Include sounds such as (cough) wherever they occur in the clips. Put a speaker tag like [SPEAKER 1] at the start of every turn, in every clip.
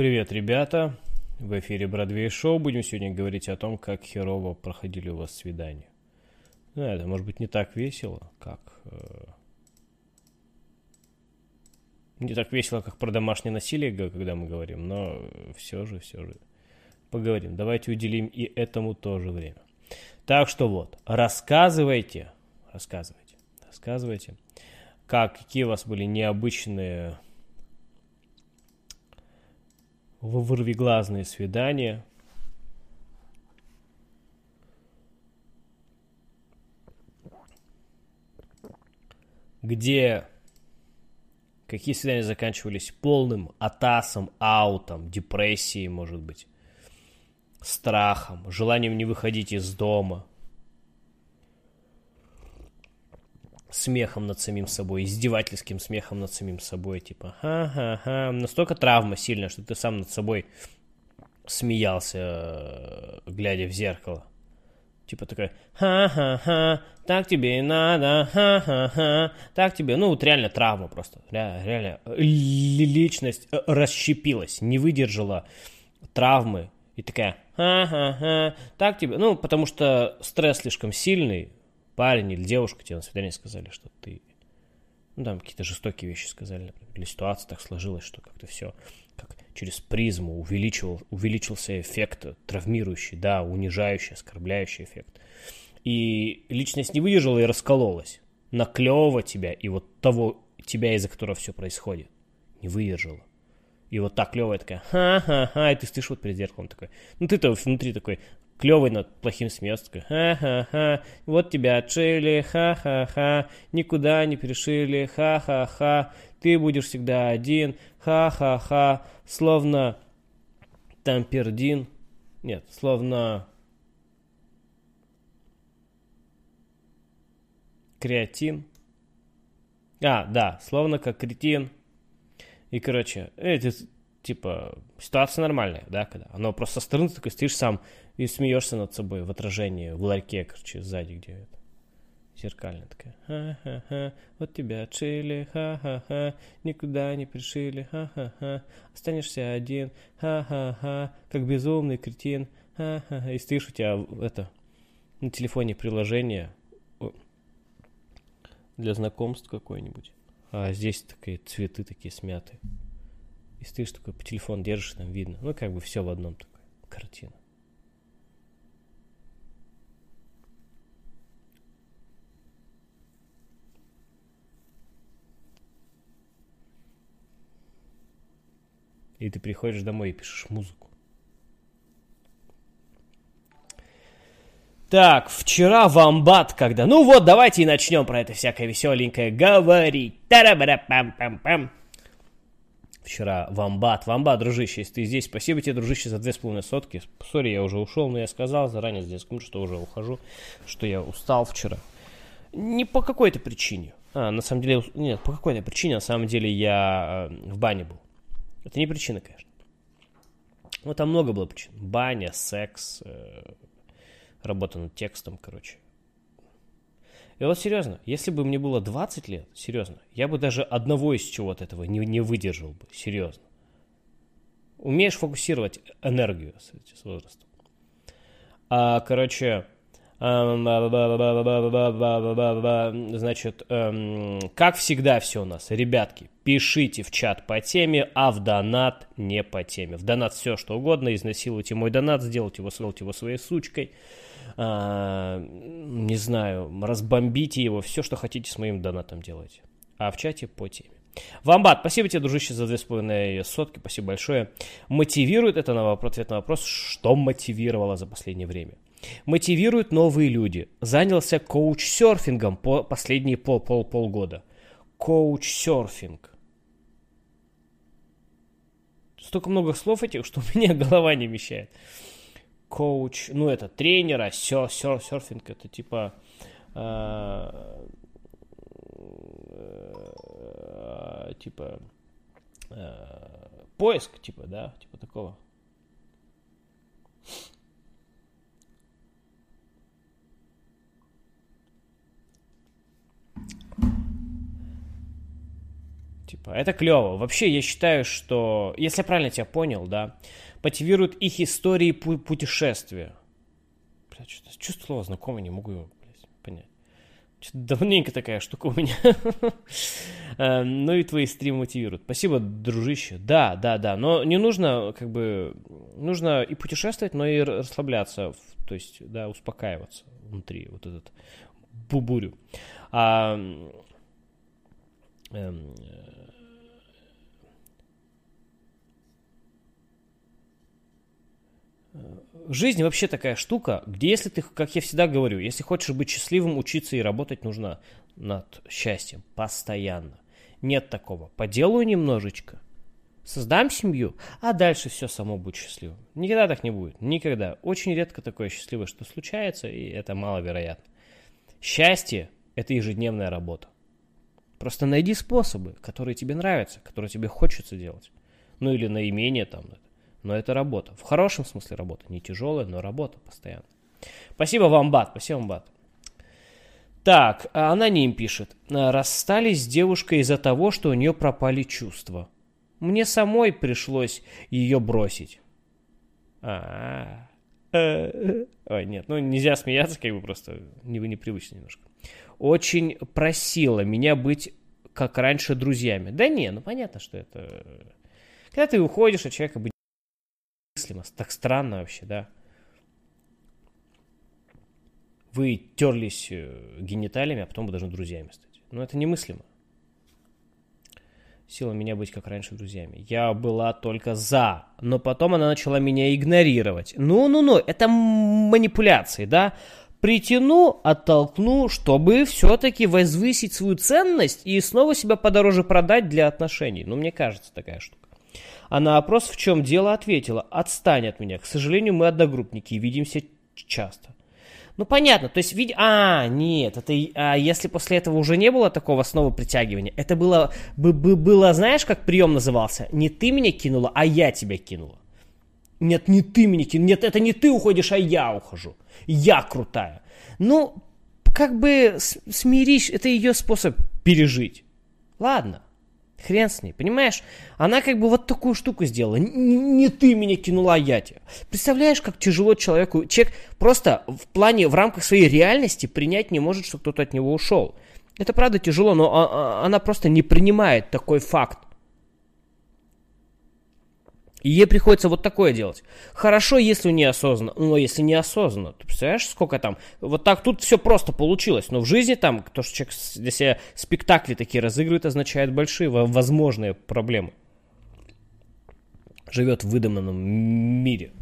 [SPEAKER 1] Привет, ребята! В эфире Бродвей Шоу. Будем сегодня говорить о том, как херово проходили у вас свидания. Ну, это может быть не так весело, как... Э, не так весело, как про домашнее насилие, когда мы говорим, но все же, все же поговорим. Давайте уделим и этому тоже время. Так что вот, рассказывайте, рассказывайте, рассказывайте, как, какие у вас были необычные вырвиглазные свидания. Где какие свидания заканчивались полным атасом, аутом, депрессией, может быть, страхом, желанием не выходить из дома – смехом над самим собой, издевательским смехом над самим собой, типа, ха-ха-ха, настолько травма сильная, что ты сам над собой смеялся, э, глядя в зеркало. Типа такой, ха-ха-ха, так тебе и надо, ха-ха-ха, так тебе, ну вот реально травма просто, реально, реально личность э, расщепилась, не выдержала травмы и такая, ха-ха-ха, так тебе, ну потому что стресс слишком сильный, парень или девушка тебе на свидание сказали, что ты... Ну, там какие-то жестокие вещи сказали, например. Для ситуации так сложилось, что как-то все как через призму увеличивал, увеличился эффект травмирующий, да, унижающий, оскорбляющий эффект. И личность не выдержала и раскололась. На клевого тебя и вот того тебя, из-за которого все происходит. Не выдержала. И вот так клевая такая, ха-ха-ха, и ты стоишь вот перед зеркалом такой. Ну ты-то внутри такой, клевый над плохим смеется, ха-ха-ха, вот тебя отшили, ха-ха-ха, никуда не перешили, ха-ха-ха, ты будешь всегда один, ха-ха-ха, словно тампердин, нет, словно креатин, а, да, словно как кретин, и, короче, эти, типа, ситуация нормальная, да, когда оно просто со стороны ты такой стоишь сам, и смеешься над собой в отражении, в ларьке, короче, сзади, где это. Зеркально такая. Ха-ха-ха, вот тебя отшили, ха-ха-ха, никуда не пришили, ха-ха-ха, останешься один, ха-ха-ха, как безумный кретин, ха-ха-ха. И стоишь у тебя это, на телефоне приложение для знакомств какое-нибудь. А здесь такие цветы такие смятые. И стоишь такой по телефону держишь, там видно. Ну, как бы все в одном такой картина. И ты приходишь домой и пишешь музыку. Так, вчера в Амбат, когда... Ну вот, давайте и начнем про это всякое веселенькое говорить. Та-ра-ба-пам-пам-пам. Вчера в Амбат. В Амбат, дружище, если ты здесь, спасибо тебе, дружище, за две с половиной сотки. Сори, я уже ушел, но я сказал заранее здесь, что уже ухожу, что я устал вчера. Не по какой-то причине. А, на самом деле, нет, по какой-то причине, на самом деле, я э, в бане был. Это не причина, конечно. Ну, там много было причин. Баня, секс, э, работа над текстом, короче. И вот серьезно, если бы мне было 20 лет, серьезно, я бы даже одного из чего-то этого не, не выдержал бы, серьезно. Умеешь фокусировать энергию с, с возрастом. А, короче, Значит, как всегда все у нас. Ребятки, пишите в чат по теме, а в донат не по теме. В донат все что угодно, изнасилуйте мой донат, сделайте его, сделайте его своей сучкой. А, не знаю, разбомбите его, все, что хотите с моим донатом делайте. А в чате по теме. Вамбат, спасибо тебе, дружище, за две с половиной сотки, спасибо большое. Мотивирует это на вопрос, ответ на вопрос, что мотивировало за последнее время. Мотивируют новые люди. Занялся коуч-серфингом по последние пол, пол, полгода. Коуч-серфинг. Столько много слов этих, что у меня (laughs) голова не вмещает коуч, ну это тренера, все, все, серфинг это типа а, э, типа э, поиск, типа, да, типа такого. Типа, это клево. Вообще, я считаю, что, если я правильно тебя понял, да, мотивируют их истории пу- путешествия. Бля, что-то чувство слово знакомое, не могу его блядь, понять. Что-то давненько такая штука у меня. (laughs) Эм, ну и твои стримы мотивируют. Спасибо, дружище. Да, да, да. Но не нужно, как бы, нужно и путешествовать, но и расслабляться. То есть, да, успокаиваться внутри. Вот этот бубурю. Жизнь вообще такая штука, где если ты, как я всегда говорю, если хочешь быть счастливым, учиться и работать нужно над счастьем постоянно. Нет такого. Поделаю немножечко, создам семью, а дальше все само будет счастливым. Никогда так не будет. Никогда. Очень редко такое счастливое, что случается, и это маловероятно. Счастье – это ежедневная работа. Просто найди способы, которые тебе нравятся, которые тебе хочется делать. Ну или наименее там но это работа. В хорошем смысле работа. Не тяжелая, но работа постоянно. Спасибо вам, Бат. Спасибо вам, Бат. Так, а аноним пишет. Расстались с девушкой из-за того, что у нее пропали чувства. Мне самой пришлось ее бросить. А, Ой, нет, ну нельзя смеяться, как бы просто не, непривычно немножко. Очень просила меня быть как раньше друзьями. Да не, ну понятно, что это... Когда ты уходишь от человека, быть мыслимо, так странно вообще, да. Вы терлись э, гениталиями, а потом вы должны друзьями стать. Ну, это немыслимо. Сила меня быть как раньше друзьями. Я была только за, но потом она начала меня игнорировать. Ну-ну-ну, это манипуляции, да? Притяну, оттолкну, чтобы все-таки возвысить свою ценность и снова себя подороже продать для отношений. Ну, мне кажется, такая штука. А на вопрос, в чем дело, ответила, отстань от меня. К сожалению, мы одногруппники и видимся часто. Ну, понятно, то есть, види... А, нет, это... А если после этого уже не было такого снова притягивания, это было, бы, бы, было, знаешь, как прием назывался? Не ты меня кинула, а я тебя кинула. Нет, не ты меня кинула. Нет, это не ты уходишь, а я ухожу. Я крутая. Ну, как бы смирись, это ее способ пережить. Ладно. Хрен с ней, понимаешь? Она как бы вот такую штуку сделала. Не ты меня кинула, а я тебя. Представляешь, как тяжело человеку... Человек просто в плане, в рамках своей реальности принять не может, что кто-то от него ушел. Это правда тяжело, но а, а, она просто не принимает такой факт. И ей приходится вот такое делать. Хорошо, если неосознанно, но если неосознанно, ты представляешь, сколько там, вот так тут все просто получилось, но в жизни там, то, что человек для себя спектакли такие разыгрывает, означает большие возможные проблемы. Живет в выдуманном мире.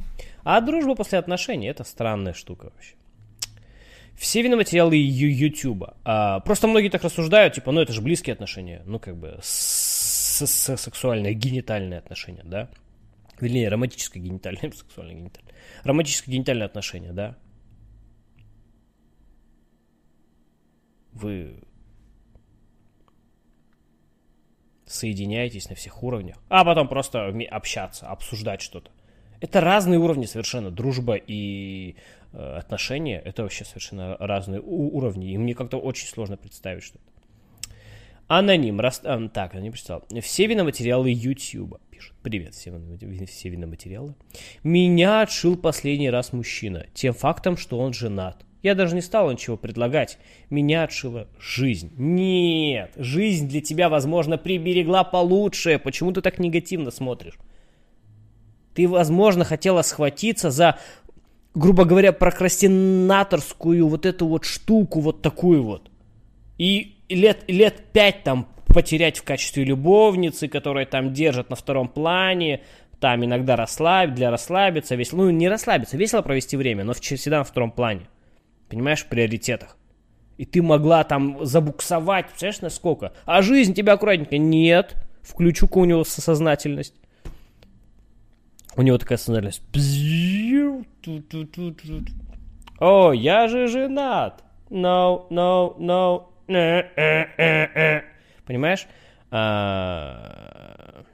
[SPEAKER 1] А дружба после отношений, это странная штука вообще. Все виноматериалы Ютуба. А, просто многие так рассуждают, типа, ну это же близкие отношения, ну как бы сексуальные, генитальные отношения, да? Вернее, романтическое генитальное, (laughs) сексуальное генитальное. Романтическое генитальное отношение, да? Вы соединяетесь на всех уровнях, а потом просто общаться, обсуждать что-то. Это разные уровни совершенно. Дружба и э, отношения это вообще совершенно разные уровни. И мне как-то очень сложно представить что-то. Аноним. Рас... А, так, я не прочитал. Все виноматериалы YouTube пишет. Привет, все, все виноматериалы. Меня отшил последний раз мужчина. Тем фактом, что он женат. Я даже не стал ничего предлагать. Меня отшила жизнь. Нет, жизнь для тебя, возможно, приберегла получше. Почему ты так негативно смотришь? Ты, возможно, хотела схватиться за, грубо говоря, прокрастинаторскую вот эту вот штуку, вот такую вот. И лет, лет пять там потерять в качестве любовницы, которая там держит на втором плане, там иногда расслабить, для расслабиться, весело, ну не расслабиться, весело провести время, но всегда на втором плане. Понимаешь, в приоритетах. И ты могла там забуксовать, представляешь, насколько? А жизнь тебя аккуратненько. Нет. Включу-ка у него сознательность. У него такая сознательность. О, я же женат. No, no, no. Понимаешь? А...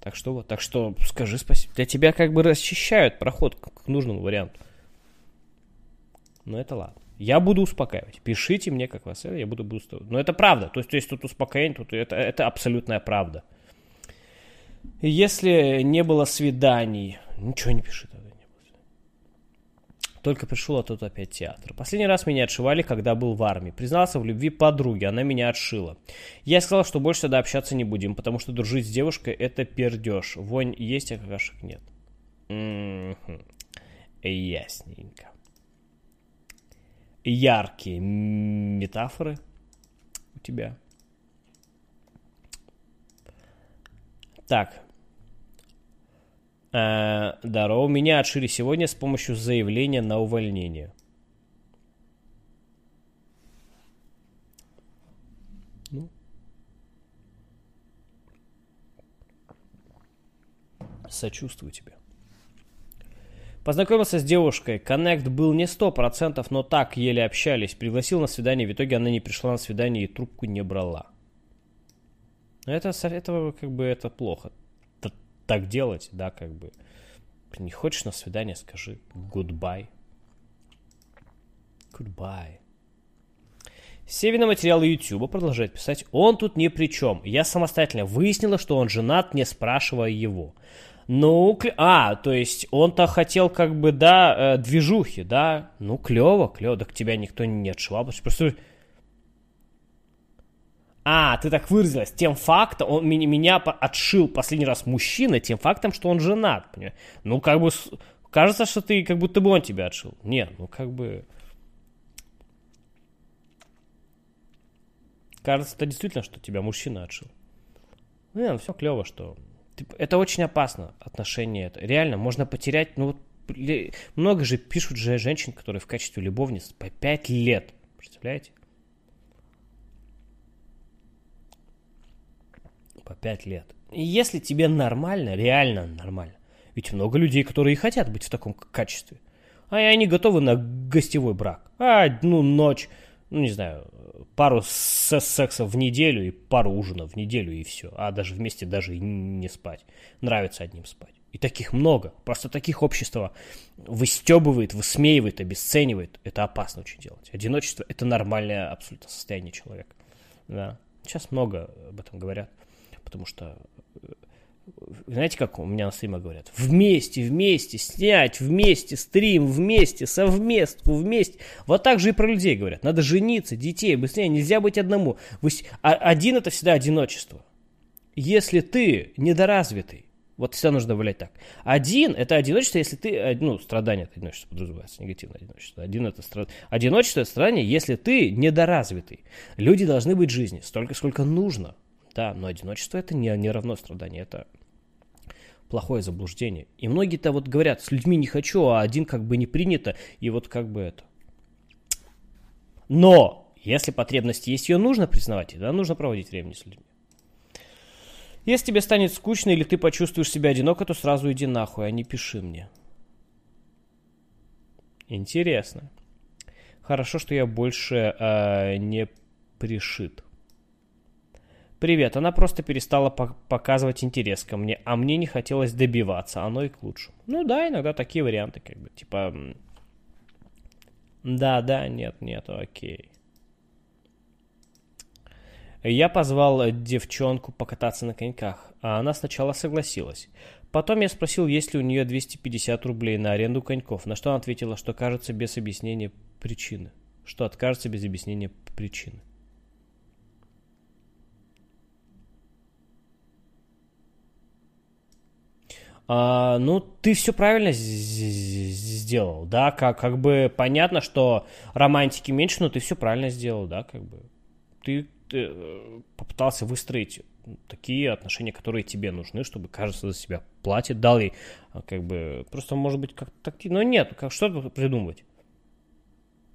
[SPEAKER 1] Так что вот, так что скажи спасибо. Для тебя как бы расчищают проход к, нужному варианту. Но это ладно. Я буду успокаивать. Пишите мне, как вас это, я буду, буду Но это правда. То есть, то есть тут успокоение, тут это, это абсолютная правда. Если не было свиданий, ничего не пиши тогда. Только пришел, а тут опять театр. Последний раз меня отшивали, когда был в армии. Признался в любви подруге, она меня отшила. Я сказал, что больше тогда общаться не будем, потому что дружить с девушкой это пердеж. Вонь есть, а какашек нет. Ясненько яркие метафоры у тебя. Так. Э, здорово. Меня отшили сегодня с помощью заявления на увольнение. Ну. Сочувствую тебе. Познакомился с девушкой. Коннект был не сто процентов, но так еле общались. Пригласил на свидание. В итоге она не пришла на свидание и трубку не брала. Это, это как бы это плохо. Так делать, да, как бы. Не хочешь на свидание, скажи goodbye. Goodbye. Севина материалы YouTube продолжает писать. Он тут ни при чем. Я самостоятельно выяснила, что он женат, не спрашивая его. Ну, а, то есть он-то хотел как бы, да, э, движухи, да? Ну, клево, клево, так тебя никто не отшивал. Просто... А, ты так выразилась, тем фактом, он меня, меня отшил последний раз мужчина, тем фактом, что он женат? Ну, как бы, кажется, что ты, как будто бы он тебя отшил. Нет, ну, как бы... Кажется, это действительно, что тебя мужчина отшил. Ну, не, ну, все клево, что это очень опасно, отношения это. Реально, можно потерять, ну вот, много же пишут же женщин, которые в качестве любовниц по 5 лет. Представляете? По 5 лет. И если тебе нормально, реально нормально, ведь много людей, которые и хотят быть в таком качестве, а они готовы на гостевой брак. А, ну, ночь, ну, не знаю, пару сексов в неделю и пару ужинов в неделю и все. А даже вместе даже и не спать. Нравится одним спать. И таких много. Просто таких общество выстебывает, высмеивает, обесценивает. Это опасно очень делать. Одиночество – это нормальное абсолютно состояние человека. Да. Сейчас много об этом говорят, потому что э, знаете, как у меня на стримах говорят? Вместе, вместе, снять, вместе, стрим, вместе, совместку, вместе. Вот так же и про людей говорят. Надо жениться, детей, быстрее, нельзя быть одному. А один это всегда одиночество. Если ты недоразвитый, вот всегда нужно добавлять так. Один – это одиночество, если ты, э, ну, страдание от одиночества подразумевается, негативное одиночество. Один – это страд... Одиночество – это страдание, если ты недоразвитый. Люди должны быть в жизни столько, сколько нужно. Да, но одиночество – это не, не равно страдание, это плохое заблуждение. И многие-то вот говорят, с людьми не хочу, а один как бы не принято, и вот как бы это. Но, если потребность есть, ее нужно признавать, да, нужно проводить время с людьми. Если тебе станет скучно или ты почувствуешь себя одиноко, то сразу иди нахуй, а не пиши мне. Интересно. Хорошо, что я больше э, не пришит. Привет, она просто перестала по- показывать интерес ко мне, а мне не хотелось добиваться, оно и к лучшему. Ну да, иногда такие варианты, как бы, типа, да, да, нет, нет, окей. Я позвал девчонку покататься на коньках, а она сначала согласилась. Потом я спросил, есть ли у нее 250 рублей на аренду коньков, на что она ответила, что кажется без объяснения причины. Что откажется без объяснения причины. А, ну, ты все правильно сделал, да, как, как бы понятно, что романтики меньше, но ты все правильно сделал, да, как бы. Ты, ты э, попытался выстроить такие отношения, которые тебе нужны, чтобы кажется за себя платит, дал ей, а, как бы, просто, может быть, как то но нет, как что придумывать?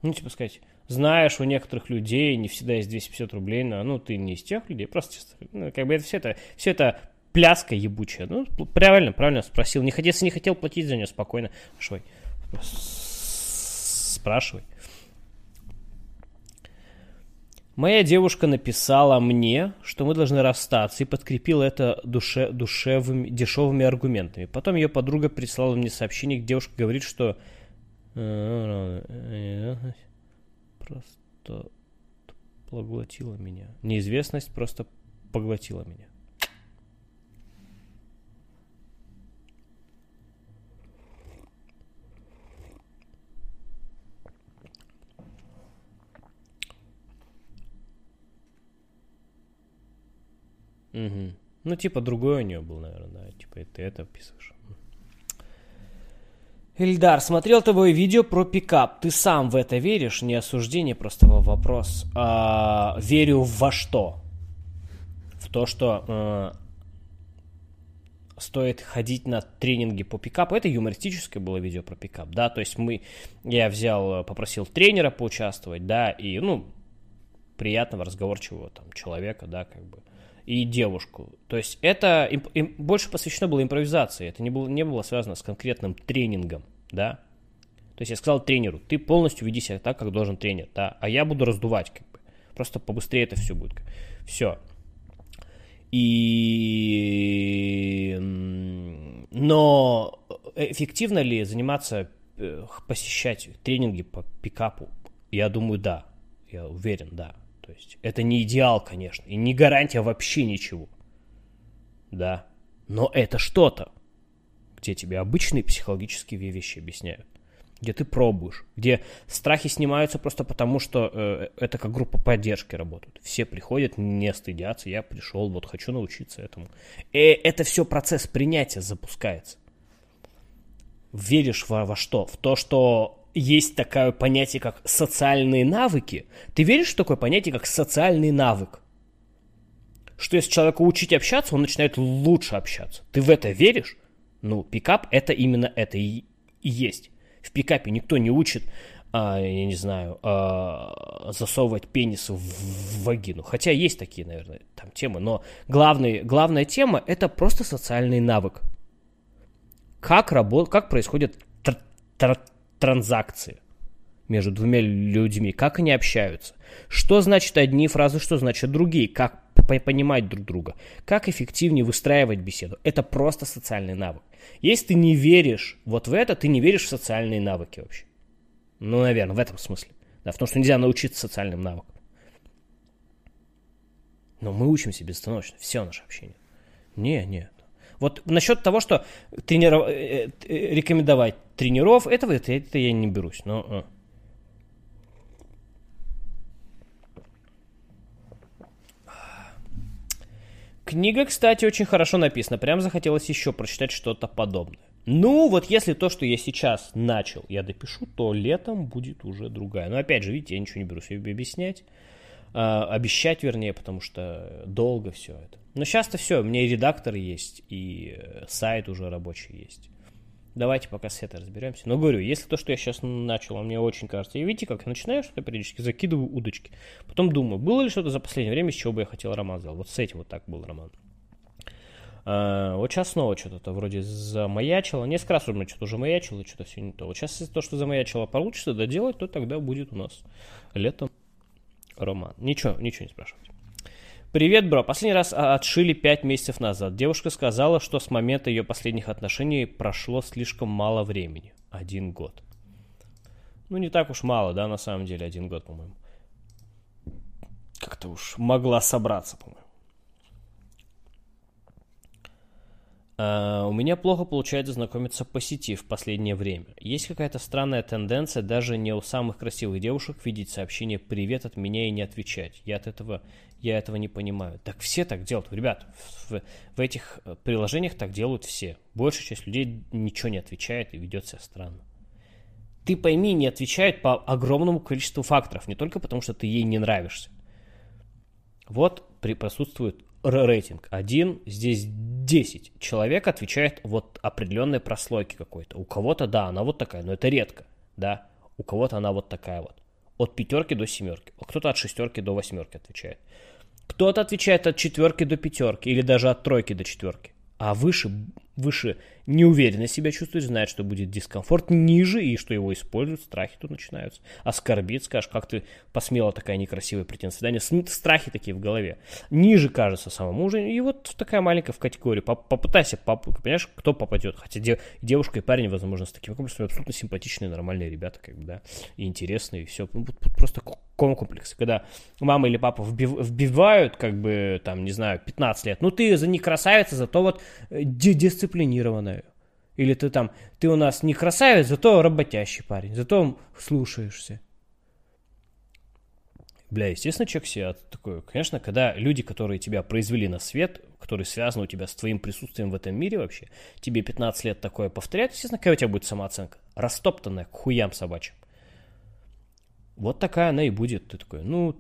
[SPEAKER 1] Ну, типа сказать, знаешь, у некоторых людей не всегда есть 250 рублей, но, ну, ты не из тех людей, просто, ну, как бы это все это, все это пляска ебучая. Ну, правильно, правильно спросил. Не хотел, не хотел платить за нее, спокойно. Швай. Спрашивай. Моя девушка написала мне, что мы должны расстаться, и подкрепила это душе, душевыми, дешевыми аргументами. Потом ее подруга прислала мне сообщение, где девушка говорит, что... просто поглотила меня. Неизвестность просто поглотила меня. Угу. Ну, типа, другой у нее был, наверное, да. Типа, и ты это описываешь. Ильдар, смотрел твое видео про пикап. Ты сам в это веришь? Не осуждение, просто вопрос. А, верю во что? В то, что а, стоит ходить на тренинги по пикапу. Это юмористическое было видео про пикап, да, то есть мы, я взял, попросил тренера поучаствовать, да, и, ну, приятного, разговорчивого там человека, да, как бы, и девушку. То есть это им, им больше посвящено было импровизации, это не было, не было связано с конкретным тренингом, да. То есть я сказал тренеру, ты полностью веди себя так, как должен тренер, да, а я буду раздувать, как бы. Просто побыстрее это все будет. Все. И... Но эффективно ли заниматься, э, посещать тренинги по пикапу? Я думаю, да. Я уверен, да. То есть это не идеал, конечно, и не гарантия вообще ничего. Да. Но это что-то, где тебе обычные психологические вещи объясняют. Где ты пробуешь, где страхи снимаются просто потому, что э, это как группа поддержки работают. Все приходят, не стыдятся, я пришел, вот хочу научиться этому. И это все процесс принятия запускается. Веришь во, во что? В то, что есть такое понятие, как социальные навыки. Ты веришь в такое понятие, как социальный навык? Что если человека учить общаться, он начинает лучше общаться. Ты в это веришь? Ну, пикап это именно это и, и есть. В пикапе никто не учит, а, я не знаю, а, засовывать пенис в, в вагину. Хотя есть такие, наверное, там темы. Но главный, главная тема это просто социальный навык. Как, работ, как происходит тр, тр, транзакции между двумя людьми, как они общаются, что значит одни фразы, что значит другие, как понимать друг друга, как эффективнее выстраивать беседу. Это просто социальный навык. Если ты не веришь вот в это, ты не веришь в социальные навыки вообще. Ну, наверное, в этом смысле. Да, потому что нельзя научиться социальным навыкам. Но мы учимся безостановочно, все наше общение. Не, нет. Вот насчет того, что трениров... Э, э, рекомендовать тренеров, этого это, это я не берусь. Но, Книга, кстати, очень хорошо написана. Прям захотелось еще прочитать что-то подобное. Ну, вот если то, что я сейчас начал, я допишу, то летом будет уже другая. Но опять же, видите, я ничего не беру себе объяснять. Э, обещать, вернее, потому что долго все это. Но сейчас-то все, у меня и редактор есть, и э, сайт уже рабочий есть. Давайте пока с этой разберемся. Но говорю, если то, что я сейчас начал, мне очень кажется, и видите, как я начинаю что-то периодически, закидываю удочки. Потом думаю, было ли что-то за последнее время, с чего бы я хотел роман сделать. Вот с этим вот так был роман. А, вот сейчас снова что-то вроде замаячило. Несколько раз у меня что-то уже маячило, что-то все не то. Вот сейчас, если то, что замаячило, получится доделать, то тогда будет у нас летом роман. Ничего, ничего не спрашивайте. Привет, бро. Последний раз а, отшили 5 месяцев назад. Девушка сказала, что с момента ее последних отношений прошло слишком мало времени. Один год. Ну, не так уж мало, да, на самом деле, один год, по-моему. Как-то уж могла собраться, по-моему. Uh, у меня плохо получается знакомиться по сети в последнее время. Есть какая-то странная тенденция даже не у самых красивых девушек видеть сообщение «Привет» от меня и не отвечать. Я от этого, я этого не понимаю. Так все так делают. Ребят, в, в этих э, приложениях так делают все. Большая часть людей ничего не отвечает и ведет себя странно. Ты пойми, не отвечают по огромному количеству факторов, не только потому, что ты ей не нравишься. Вот присутствует рейтинг 1, здесь 10. Человек отвечает вот определенной прослойки какой-то. У кого-то, да, она вот такая, но это редко, да. У кого-то она вот такая вот. От пятерки до семерки. А кто-то от шестерки до восьмерки отвечает. Кто-то отвечает от четверки до пятерки или даже от тройки до четверки. А выше, выше неуверенно себя чувствует, знает, что будет дискомфорт, ниже, и что его используют, страхи тут начинаются. Оскорбит, скажешь, как ты посмела такая некрасивая прийти на свидание. Страхи такие в голове. Ниже кажется самому уже, и вот такая маленькая в категории. Попытайся, понимаешь, кто попадет. Хотя девушка и парень, возможно, с такими комплексами абсолютно симпатичные, нормальные ребята, как бы, да, и интересные, и все. Просто комплексы, когда мама или папа вбивают, как бы, там, не знаю, 15 лет, ну ты за не красавица, зато вот э, дисциплинированная. Или ты там, ты у нас не красавец, зато работящий парень, зато слушаешься. Бля, естественно, человек себя такой, конечно, когда люди, которые тебя произвели на свет, которые связаны у тебя с твоим присутствием в этом мире вообще, тебе 15 лет такое повторяют, естественно, какая у тебя будет самооценка? Растоптанная к хуям собачьим. Вот такая она и будет. Ты такой, ну,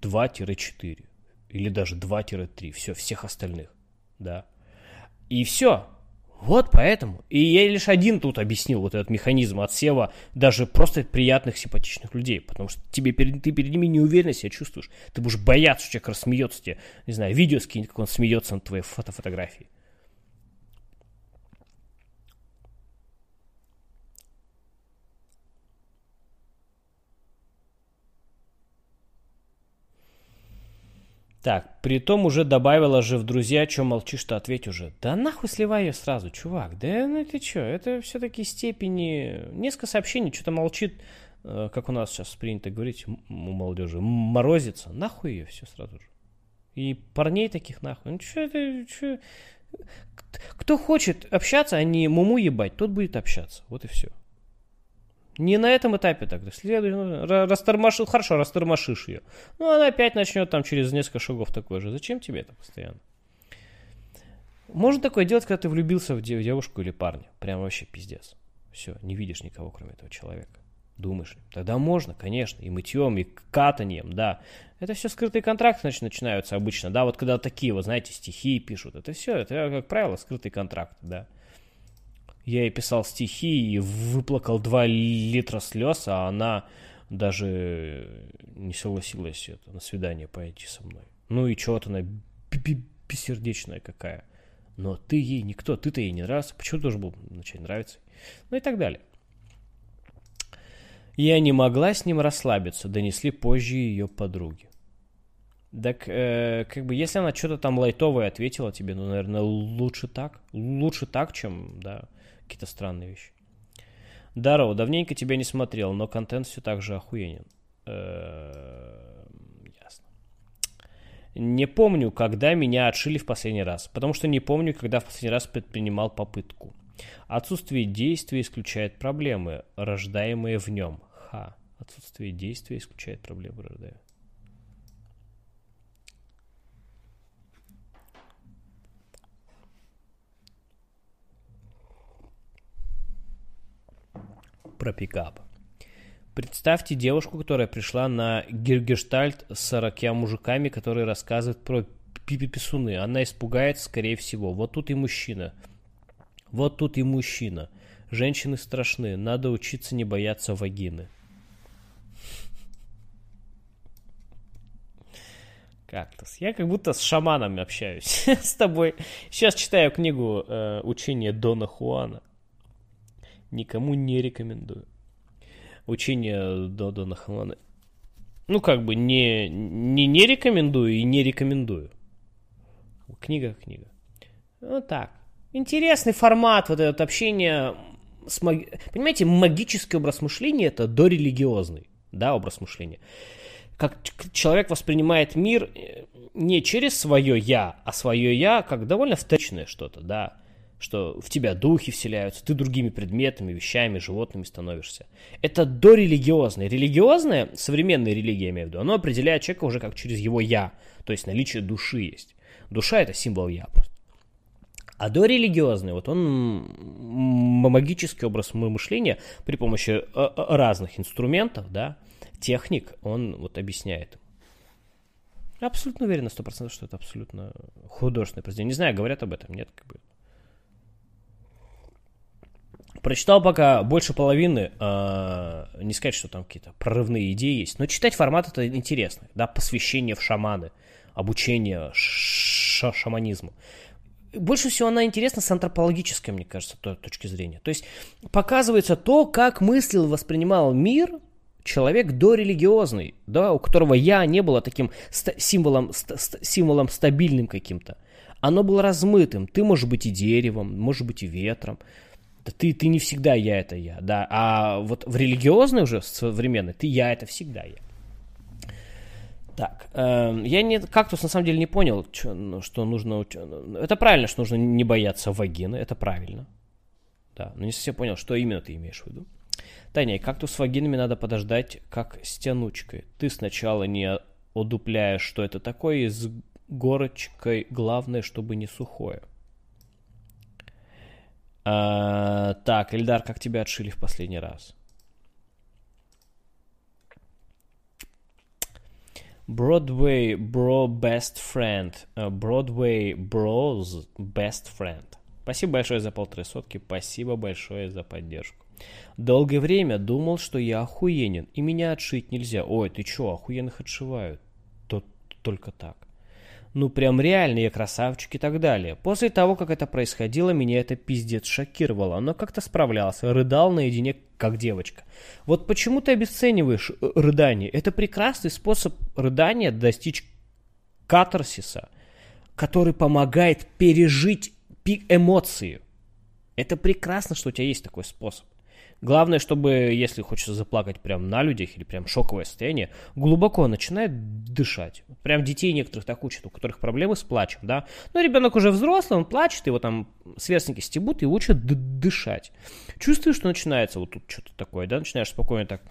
[SPEAKER 1] 2-4. Или даже 2-3. Все, всех остальных. Да. И все. Вот поэтому. И я лишь один тут объяснил вот этот механизм отсева даже просто приятных, симпатичных людей. Потому что тебе, ты перед ними неуверенно себя чувствуешь. Ты будешь бояться, что человек рассмеется тебе. Не знаю, видео скинет, как он смеется над твоей фото-фотографией. Так, при том уже добавила же в друзья, что молчишь-то, ответь уже. Да нахуй сливай ее сразу, чувак. Да ну ты что, это все-таки степени... Несколько сообщений, что-то молчит, э, как у нас сейчас принято говорить у молодежи, морозится. Нахуй ее все сразу же. И парней таких нахуй. Ну что это, что... Кто хочет общаться, а не муму ебать, тот будет общаться. Вот и все. Не на этом этапе тогда. Следует, ну, растормошил, хорошо, растормошишь ее. Ну, она опять начнет там через несколько шагов такое же. Зачем тебе это постоянно? Можно такое делать, когда ты влюбился в девушку или парня. Прям вообще пиздец. Все, не видишь никого, кроме этого человека. Думаешь, тогда можно, конечно, и мытьем, и катанием, да. Это все скрытые контракты значит, начинаются обычно, да, вот когда такие, вот знаете, стихи пишут, это все, это, как правило, скрытый контракт, да. Я ей писал стихи и выплакал 2 литра слез, а она даже не согласилась это, на свидание пойти со мной. Ну и чего-то она бессердечная какая. Но ты ей никто, ты-то ей не нравился, почему должен был начать нравиться? Ну и так далее. Я не могла с ним расслабиться, донесли позже ее подруги. Так, э, как бы, если она что-то там лайтовое ответила тебе, ну, наверное, лучше так. Лучше так, чем, да, какие-то странные вещи. Даро, давненько тебя не смотрел, но контент все так же охуенен. Э, ясно. Не помню, когда меня отшили в последний раз, потому что не помню, когда в последний раз предпринимал попытку. Отсутствие действия исключает проблемы, рождаемые в нем. Ха. Отсутствие действия исключает проблемы, рождаемые. Про пикап. Представьте девушку, которая пришла на Гиргештальт с 40 мужиками, которые рассказывают про пипиписуны. Она испугается, скорее всего. Вот тут и мужчина. Вот тут и мужчина. Женщины страшны. Надо учиться не бояться вагины. Кактус. Я как будто с шаманом общаюсь (laughs) с тобой. Сейчас читаю книгу э, «Учение Дона Хуана». Никому не рекомендую. Учение Додо Нахамана. Ну, как бы не, не, не рекомендую и не рекомендую. Книга, книга. Вот так. Интересный формат вот это общение с маг... Понимаете, магический образ мышления это дорелигиозный, да, образ мышления. Как человек воспринимает мир э, не через свое я, а свое я как довольно вторичное что-то, да что в тебя духи вселяются, ты другими предметами, вещами, животными становишься. Это дорелигиозное. Религиозное, современная религия, я имею в виду, оно определяет человека уже как через его «я», то есть наличие души есть. Душа – это символ «я» просто. А дорелигиозный, вот он магический образ мышления при помощи э, э, разных инструментов, да, техник, он вот объясняет. Абсолютно уверен на 100%, что это абсолютно художественное произведение. Не знаю, говорят об этом, нет, как бы. Прочитал пока больше половины, э, не сказать, что там какие-то прорывные идеи есть, но читать формат это интересно, да, посвящение в шаманы, обучение ш шаманизму. больше всего она интересна с антропологической, мне кажется, точки зрения. То есть показывается то, как мыслил, воспринимал мир человек дорелигиозный, да, у которого я не было таким символом, символом стабильным каким-то. Оно было размытым. Ты можешь быть и деревом, можешь быть и ветром. Да ты, ты не всегда я, это я, да. А вот в религиозной уже современной ты я, это всегда я. Так, э, я не, кактус на самом деле не понял, чё, ну, что нужно... Это правильно, что нужно не бояться вагины, это правильно. Да, но не совсем понял, что именно ты имеешь в виду. Таня, кактус с вагинами надо подождать, как с тянучкой. Ты сначала не одупляешь, что это такое, и с горочкой главное, чтобы не сухое. А, так, Эльдар, как тебя отшили в последний раз? Broadway Bro Best Friend. Broadway Bros Best Friend. Спасибо большое за полторы сотки. Спасибо большое за поддержку. Долгое время думал, что я охуенен, и меня отшить нельзя. Ой, ты чё, охуенных отшивают? То только так ну прям реальные красавчики и так далее. После того, как это происходило, меня это пиздец шокировало, но как-то справлялся, рыдал наедине, как девочка. Вот почему ты обесцениваешь э, рыдание? Это прекрасный способ рыдания достичь катарсиса, который помогает пережить пик эмоции. Это прекрасно, что у тебя есть такой способ. Главное, чтобы, если хочется заплакать прям на людях или прям шоковое состояние, глубоко начинает дышать. Прям детей некоторых так учат, у которых проблемы с плачем, да. Но ребенок уже взрослый, он плачет, его там сверстники стебут и учат дышать. Чувствуешь, что начинается вот тут что-то такое, да, начинаешь спокойно так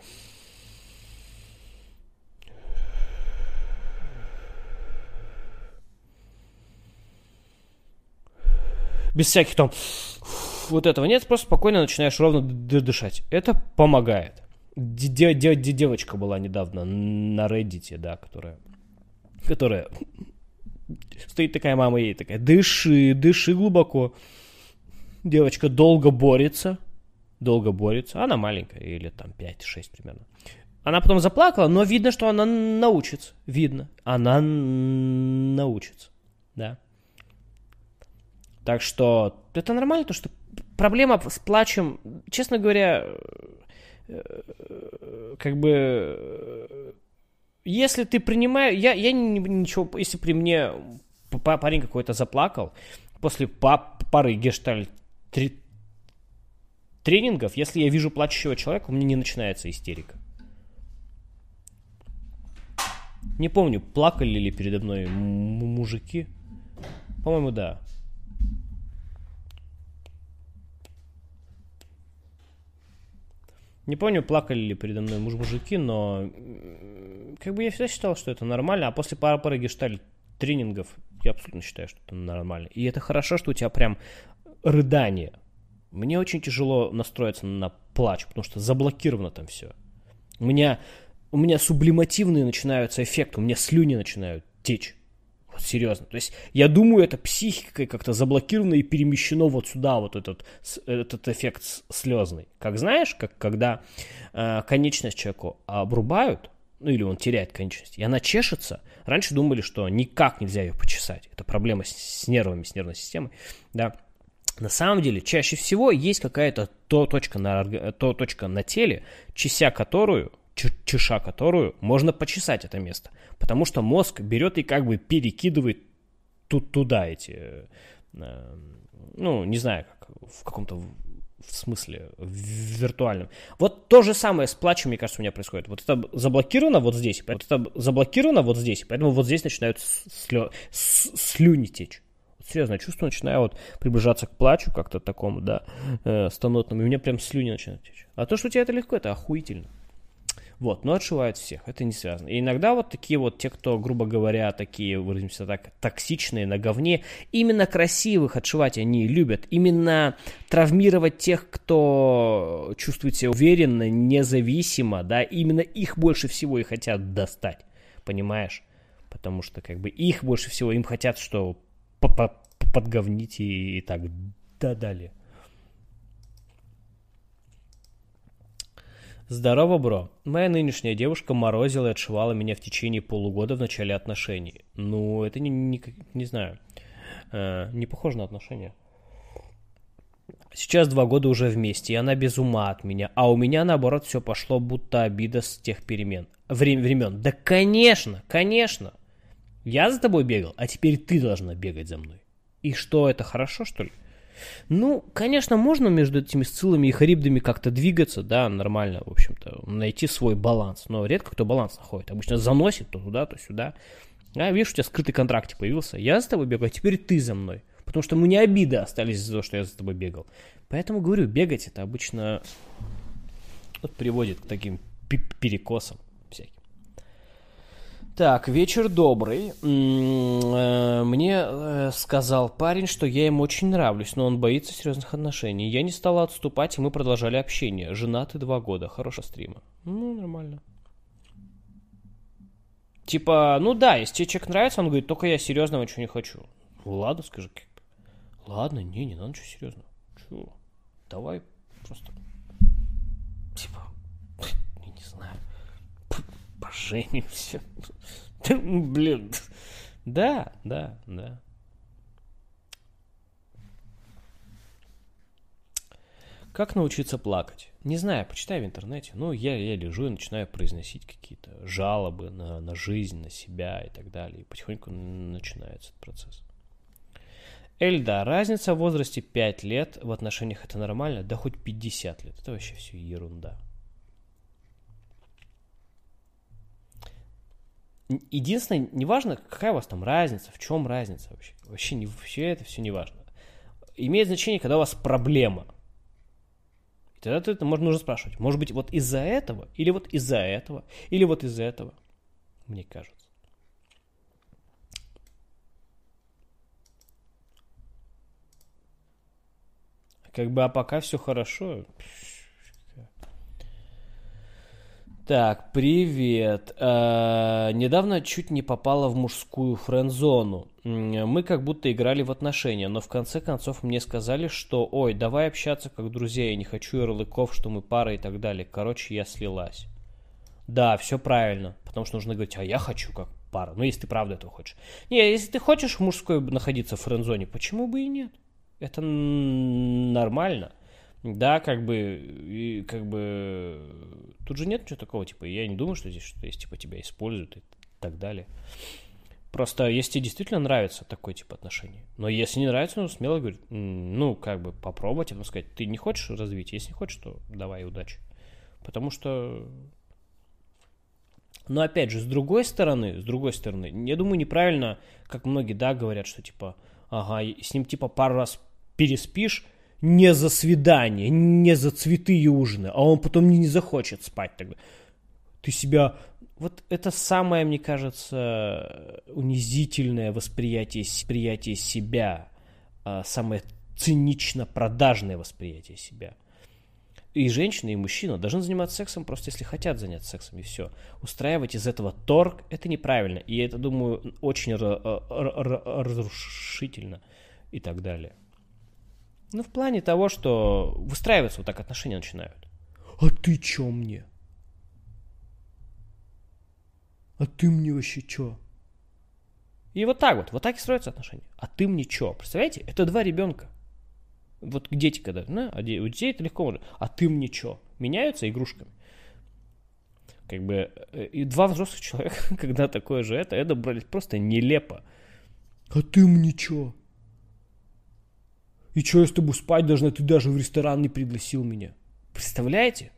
[SPEAKER 1] без всяких там вот этого нет, просто спокойно начинаешь ровно дышать. Это помогает. Де -де -де Девочка была недавно на Reddit, да, которая, которая стоит такая мама ей такая, дыши, дыши глубоко. Девочка долго борется, долго борется. Она маленькая, или там 5-6 примерно. Она потом заплакала, но видно, что она научится. Видно. Она научится. Да. Так что это нормально, то, что проблема с плачем, честно говоря, э, как бы, если ты принимаешь, я, я ничего, если при мне парень какой-то заплакал, после пары гештальт тренингов, если я вижу плачущего человека, у меня не начинается истерика. Не помню, плакали ли передо мной мужики. По-моему, да. Не помню, плакали ли передо мной муж мужики, но как бы я всегда считал, что это нормально, а после пары пары гештальт тренингов я абсолютно считаю, что это нормально. И это хорошо, что у тебя прям рыдание. Мне очень тяжело настроиться на плач, потому что заблокировано там все. У меня, у меня сублимативные начинаются эффекты, у меня слюни начинают течь. Вот серьезно. То есть я думаю, это психикой как-то заблокировано и перемещено вот сюда, вот этот, этот эффект слезный. Как знаешь, как когда э, конечность человеку обрубают, ну или он теряет конечность, и она чешется. Раньше думали, что никак нельзя ее почесать. Это проблема с, с нервами, с нервной системой. Да. На самом деле, чаще всего есть какая-то то точка на, то точка на теле, чеся которую чеша которую можно почесать это место. Потому что мозг берет и как бы перекидывает тут туда эти, э, ну, не знаю, как в каком-то в смысле в виртуальном. Вот то же самое с плачем, мне кажется, у меня происходит. Вот это заблокировано вот здесь, вот это заблокировано вот здесь, поэтому вот здесь начинают слё, слюни течь. Вот серьезно, чувство начинаю вот приближаться к плачу как-то такому, да, э, станотному, и у меня прям слюни начинают течь. А то, что у тебя это легко, это охуительно. Вот, но отшивают всех, это не связано. И иногда вот такие вот, те, кто, грубо говоря, такие, выразимся так, токсичные на говне, именно красивых отшивать они любят. Именно травмировать тех, кто чувствует себя уверенно, независимо, да, именно их больше всего и хотят достать, понимаешь? Потому что, как бы, их больше всего, им хотят, что подговнить и, и так да далее. Здорово, бро. Моя нынешняя девушка морозила и отшивала меня в течение полугода в начале отношений. Ну, это не, не, не знаю. Э, не похоже на отношения. Сейчас два года уже вместе, и она без ума от меня. А у меня, наоборот, все пошло, будто обида с тех перемен. Врем, времен. Да, конечно, конечно. Я за тобой бегал, а теперь ты должна бегать за мной. И что, это хорошо, что ли? Ну, конечно, можно между этими сциллами и харибдами как-то двигаться, да, нормально, в общем-то, найти свой баланс. Но редко кто баланс находит. Обычно заносит то туда, то сюда. А, видишь, у тебя скрытый контракт появился. Я за тобой бегаю, а теперь ты за мной. Потому что мне обиды остались за то, что я за тобой бегал. Поэтому говорю, бегать это обычно вот, приводит к таким перекосам. Так, вечер добрый. Э, мне э, сказал парень, что я ему очень нравлюсь, но он боится серьезных отношений. Я не стала отступать, и мы продолжали общение. Женаты два года. Хорошего стрима. Ну, нормально. Типа, ну да, если тебе человек нравится, он говорит, только я серьезного ничего не хочу. Ну, ладно, скажи, Ладно, не, не надо ничего серьезного. Чего? Давай просто, типа, я не знаю, поженимся. (laughs) Блин. Да, да, да. Как научиться плакать? Не знаю, почитай в интернете. Ну, я, я лежу и начинаю произносить какие-то жалобы на, на жизнь, на себя и так далее. И потихоньку начинается этот процесс. Эльда, разница в возрасте 5 лет в отношениях это нормально? Да хоть 50 лет. Это вообще все ерунда. Единственное, неважно, какая у вас там разница, в чем разница вообще. Вообще, не, вообще это все не важно. Имеет значение, когда у вас проблема. И тогда это можно нужно спрашивать. Может быть, вот из-за этого, или вот из-за этого, или вот из-за этого. Мне кажется. Как бы, а пока все хорошо. Так, привет. Э, недавно чуть не попала в мужскую френд-зону. Мы как будто играли в отношения, но в конце концов мне сказали, что «Ой, давай общаться как друзья, я не хочу ярлыков, что мы пара и так далее». Короче, я слилась. Да, все правильно, потому что нужно говорить «А я хочу как пара». Ну, если ты правда этого хочешь. Не, если ты хочешь в мужской находиться в френд-зоне, почему бы и нет? Это нормально. Да, как бы, и, как бы, тут же нет ничего такого, типа, я не думаю, что здесь что-то есть, типа, тебя используют и так далее. Просто, если тебе действительно нравится такой тип отношений, но если не нравится, ну, смело говорить, ну, как бы, попробовать, и сказать, ты не хочешь развить, если не хочешь, то давай, удачи. Потому что, но опять же, с другой стороны, с другой стороны, я думаю, неправильно, как многие, да, говорят, что, типа, ага, с ним, типа, пару раз переспишь не за свидание, не за цветы и ужины, а он потом не, не захочет спать тогда. Ты себя... Вот это самое, мне кажется, унизительное восприятие, восприятие себя, а, самое цинично-продажное восприятие себя. И женщина, и мужчина должны заниматься сексом просто если хотят заняться сексом, и все. Устраивать из этого торг – это неправильно. И это, думаю, очень разрушительно и так далее. Ну, в плане того, что выстраиваться вот так отношения начинают. А ты чё мне? А ты мне вообще чё? И вот так вот, вот так и строятся отношения. А ты мне чё? Представляете? Это два ребенка. Вот дети когда, ну, у детей это легко можно. А ты мне чё? Меняются игрушками. Как бы, э, и два взрослых (laughs) человека, когда такое же это, это, блядь, просто нелепо. А ты мне чё? И что я с тобой спать должна? Ты даже в ресторан не пригласил меня. Представляете?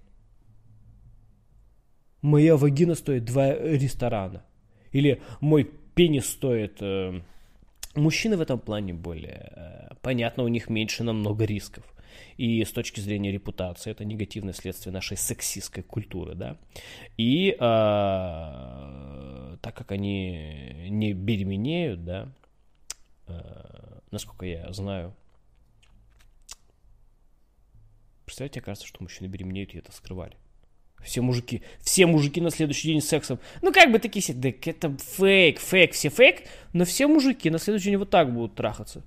[SPEAKER 1] Моя вагина стоит два ресторана. Или мой пенис стоит... Э, мужчины в этом плане более... Э, понятно, у них меньше намного рисков. И с точки зрения репутации это негативное следствие нашей сексистской культуры, да. И э, так как они не беременеют, да, э, насколько я знаю, Представляете, кажется, что мужчины беременеют и это скрывали. Все мужики, все мужики на следующий день с сексом. Ну, как бы такие да это фейк, фейк, все фейк, но все мужики на следующий день вот так будут трахаться.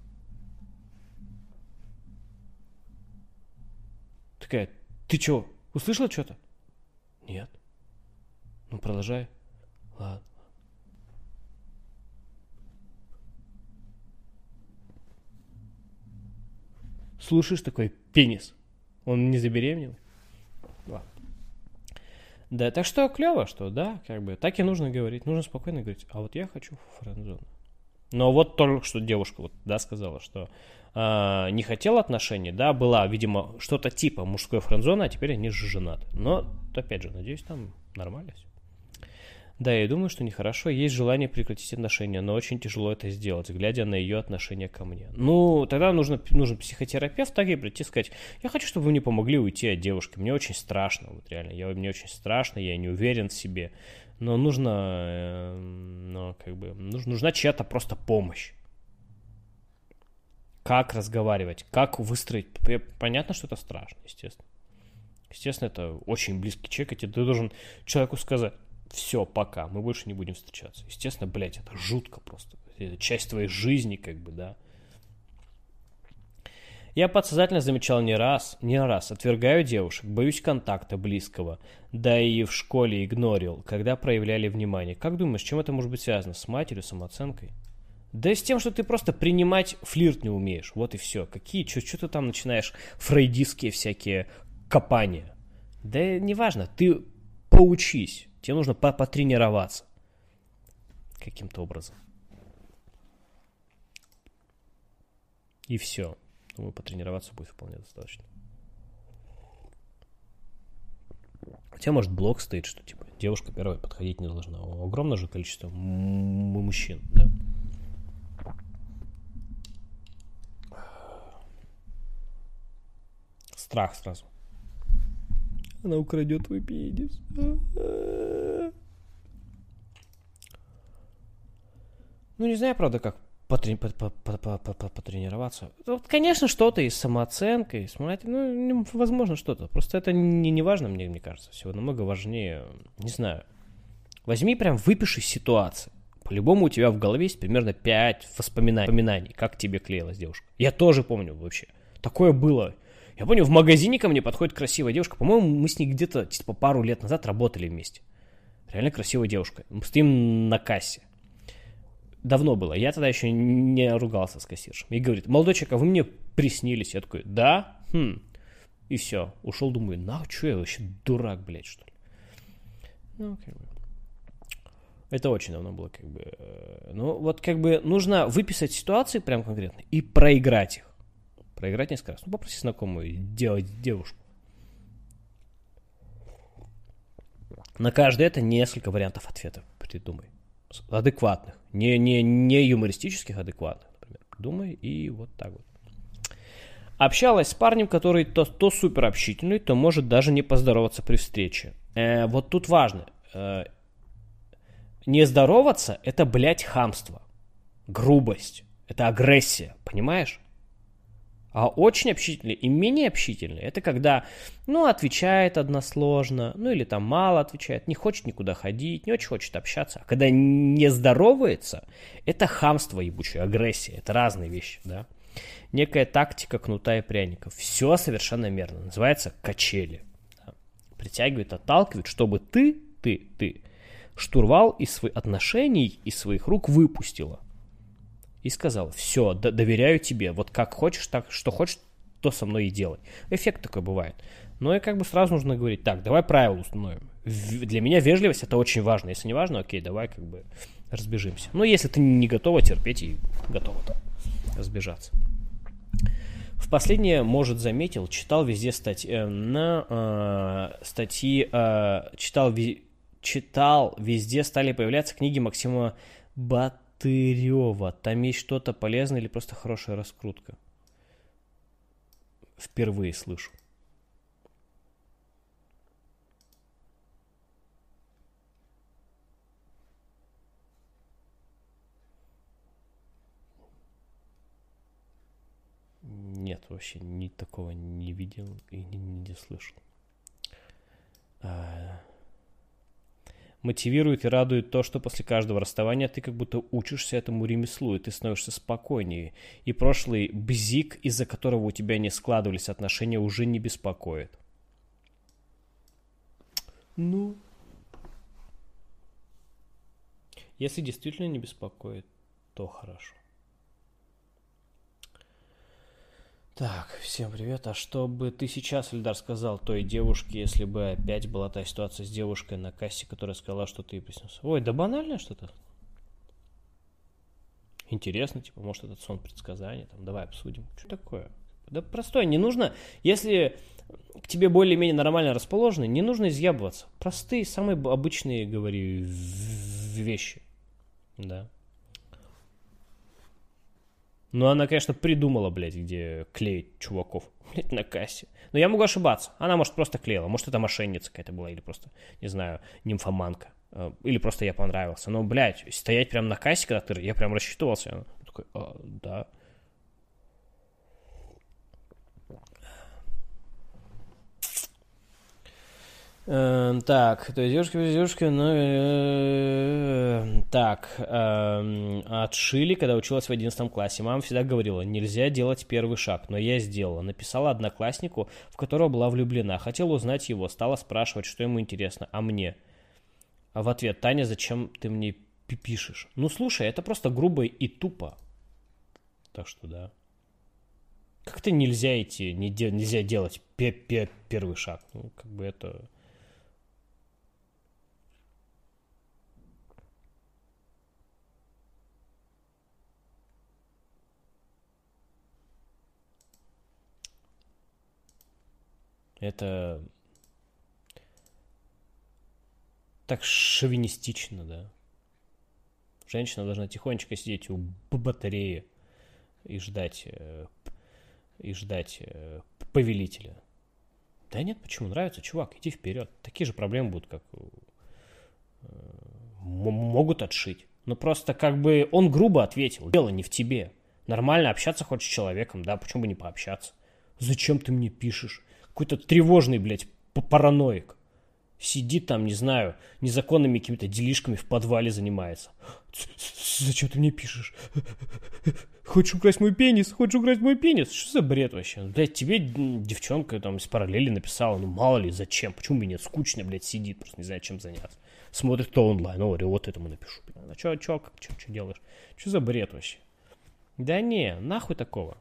[SPEAKER 1] Такая, ты чё, услышала что-то? Нет. Ну, продолжай. Ладно. слушаешь такой пенис. Он не забеременел. Да, так что клево, что да, как бы так и нужно говорить. Нужно спокойно говорить, а вот я хочу френдзону. Но вот только что девушка вот, да, сказала, что э, не хотела отношений, да, была, видимо, что-то типа мужской френдзона, а теперь они же женаты. Но, опять же, надеюсь, там нормально все. Да, я думаю, что нехорошо. Есть желание прекратить отношения, но очень тяжело это сделать, глядя на ее отношение ко мне. Ну, тогда нужно, нужен психотерапевт, так и прийти сказать, я хочу, чтобы вы мне помогли уйти от девушки. Мне очень страшно, вот реально. Я, мне очень страшно, я не уверен в себе. Но нужно, э, но как бы, нужна чья-то просто помощь. Как разговаривать, как выстроить. Понятно, что это страшно, естественно. Естественно, это очень близкий человек, и ты должен человеку сказать, все, пока, мы больше не будем встречаться. Естественно, блядь, это жутко просто. Это часть твоей жизни, как бы, да. Я подсознательно замечал не раз, не раз, отвергаю девушек, боюсь контакта близкого, да и в школе игнорил, когда проявляли внимание. Как думаешь, чем это может быть связано? С матерью, самооценкой? Да с тем, что ты просто принимать флирт не умеешь. Вот и все. Какие, что, ты там начинаешь фрейдистские всякие копания? Да неважно, ты поучись. Тебе нужно потренироваться каким-то образом. И все. Думаю, потренироваться будет вполне достаточно. Хотя, может, блок стоит, что типа девушка первая подходить не должна. Огромное же количество мужчин, да? Страх сразу. Она украдет твой пенис. Ну, не знаю, правда, как потренироваться. Вот, конечно, что-то и с самооценкой, с ну, возможно, что-то. Просто это не, не важно, мне, мне кажется. Всего намного важнее, не знаю. Возьми прям, выпиши ситуацию. По-любому у тебя в голове есть примерно 5 воспоминаний, воспоминаний, как тебе клеилась девушка. Я тоже помню вообще. Такое было. Я помню, в магазине ко мне подходит красивая девушка. По-моему, мы с ней где-то типа пару лет назад работали вместе. Реально красивая девушка. Мы стоим на кассе. Давно было. Я тогда еще не ругался с кассиршем. И говорит, молодой человек, а вы мне приснились? Я такой, да? Хм. И все. Ушел, думаю, на, что я вообще дурак, блядь, что ли? Ну, как бы. Это очень давно было, как бы. Э, ну, вот как бы нужно выписать ситуации прям конкретно и проиграть их. Проиграть несколько раз. Ну, попроси знакомую делать девушку. На каждое это несколько вариантов ответов придумай. Адекватных. Не, не, не юмористических, адекватных, например. Думай и вот так вот. Общалась с парнем, который то, то супер общительный, то может даже не поздороваться при встрече. Э, вот тут важно. Э, не здороваться – это, блядь, хамство. Грубость. Это агрессия, понимаешь? А очень общительный и менее общительный, это когда, ну, отвечает односложно, ну, или там мало отвечает, не хочет никуда ходить, не очень хочет общаться. А когда не здоровается, это хамство ебучее, агрессия, это разные вещи, да. Некая тактика кнута и пряников. Все совершенно мерно. Называется качели. Притягивает, отталкивает, чтобы ты, ты, ты штурвал из своих отношений из своих рук выпустила и сказал, все, доверяю тебе, вот как хочешь, так, что хочешь, то со мной и делай. Эффект такой бывает. Но и как бы сразу нужно говорить, так, давай правила установим. Для меня вежливость это очень важно. Если не важно, окей, давай как бы разбежимся. Но если ты не готова терпеть и готова -то разбежаться. В последнее, может, заметил, читал везде статьи, э, на э, статьи, э, читал, ви, читал, везде стали появляться книги Максима Бат Тырева. Там есть что-то полезное или просто хорошая раскрутка? Впервые слышу. Нет, вообще ни такого не видел и не, не слышал. А, мотивирует и радует то, что после каждого расставания ты как будто учишься этому ремеслу, и ты становишься спокойнее. И прошлый бзик, из-за которого у тебя не складывались отношения, уже не беспокоит. Ну, если действительно не беспокоит, то хорошо. Так, всем привет. А что бы ты сейчас, Ильдар, сказал той девушке, если бы опять была та ситуация с девушкой на кассе, которая сказала, что ты приснился? Ой, да банальное что-то. Интересно, типа, может, этот сон предсказания, там, давай обсудим. Что такое? Да простое, не нужно, если к тебе более-менее нормально расположены, не нужно изъябываться. Простые, самые обычные, говори, вещи. Да. Ну, она, конечно, придумала, блядь, где клеить чуваков, (laughs) блядь, на кассе. Но я могу ошибаться. Она, может, просто клеила. Может, это мошенница какая-то была, или просто, не знаю, нимфоманка. Э, или просто я понравился. Но, блядь, стоять прямо на кассе, когда ты... Я прям рассчитывался. Я такой, а, да. Э, так, то есть девушка без девушки, ну... Э, так, э, отшили, когда училась в 11 классе. Мама всегда говорила, нельзя делать первый шаг, но я сделала. Написала однокласснику, в которого была влюблена. Хотела узнать его, стала спрашивать, что ему интересно, а мне. А в ответ, Таня, зачем ты мне пишешь? Ну, слушай, это просто грубо и тупо. Так что да. Как-то нельзя идти, не де, нельзя делать пе пе первый шаг. Ну, как бы это Это так шовинистично, да. Женщина должна тихонечко сидеть у батареи и ждать, э, и ждать э, повелителя. Да нет, почему? Нравится, чувак, иди вперед. Такие же проблемы будут, как э, могут отшить. Но просто как бы он грубо ответил. Дело не в тебе. Нормально общаться хочешь с человеком, да, почему бы не пообщаться? Зачем ты мне пишешь? Какой-то тревожный, блядь, параноик. Сидит там, не знаю, незаконными какими-то делишками в подвале занимается. Зачем ты мне пишешь? Хочешь украсть мой пенис? Хочешь украсть мой пенис? Что за бред вообще? Блядь, тебе девчонка там из параллели написала, ну мало ли, зачем? Почему мне скучно, блядь, сидит, просто не знаю, чем заняться. Смотрит то онлайн, о, вот этому напишу. А чё, чё, как, чё, чё делаешь? Что за бред вообще? Да не, нахуй такого.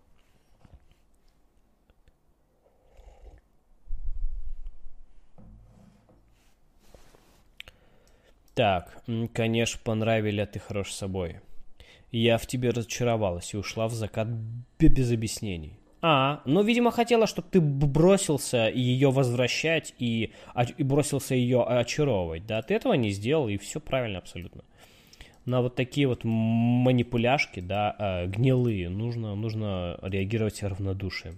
[SPEAKER 1] Так, конечно, понравили, а ты хорош собой. Я в тебе разочаровалась и ушла в закат без объяснений. А, ну, видимо, хотела, чтобы ты бросился ее возвращать и, и бросился ее очаровывать, да? Ты этого не сделал, и все правильно абсолютно. На вот такие вот манипуляшки, да, э, гнилые, нужно, нужно реагировать равнодушием.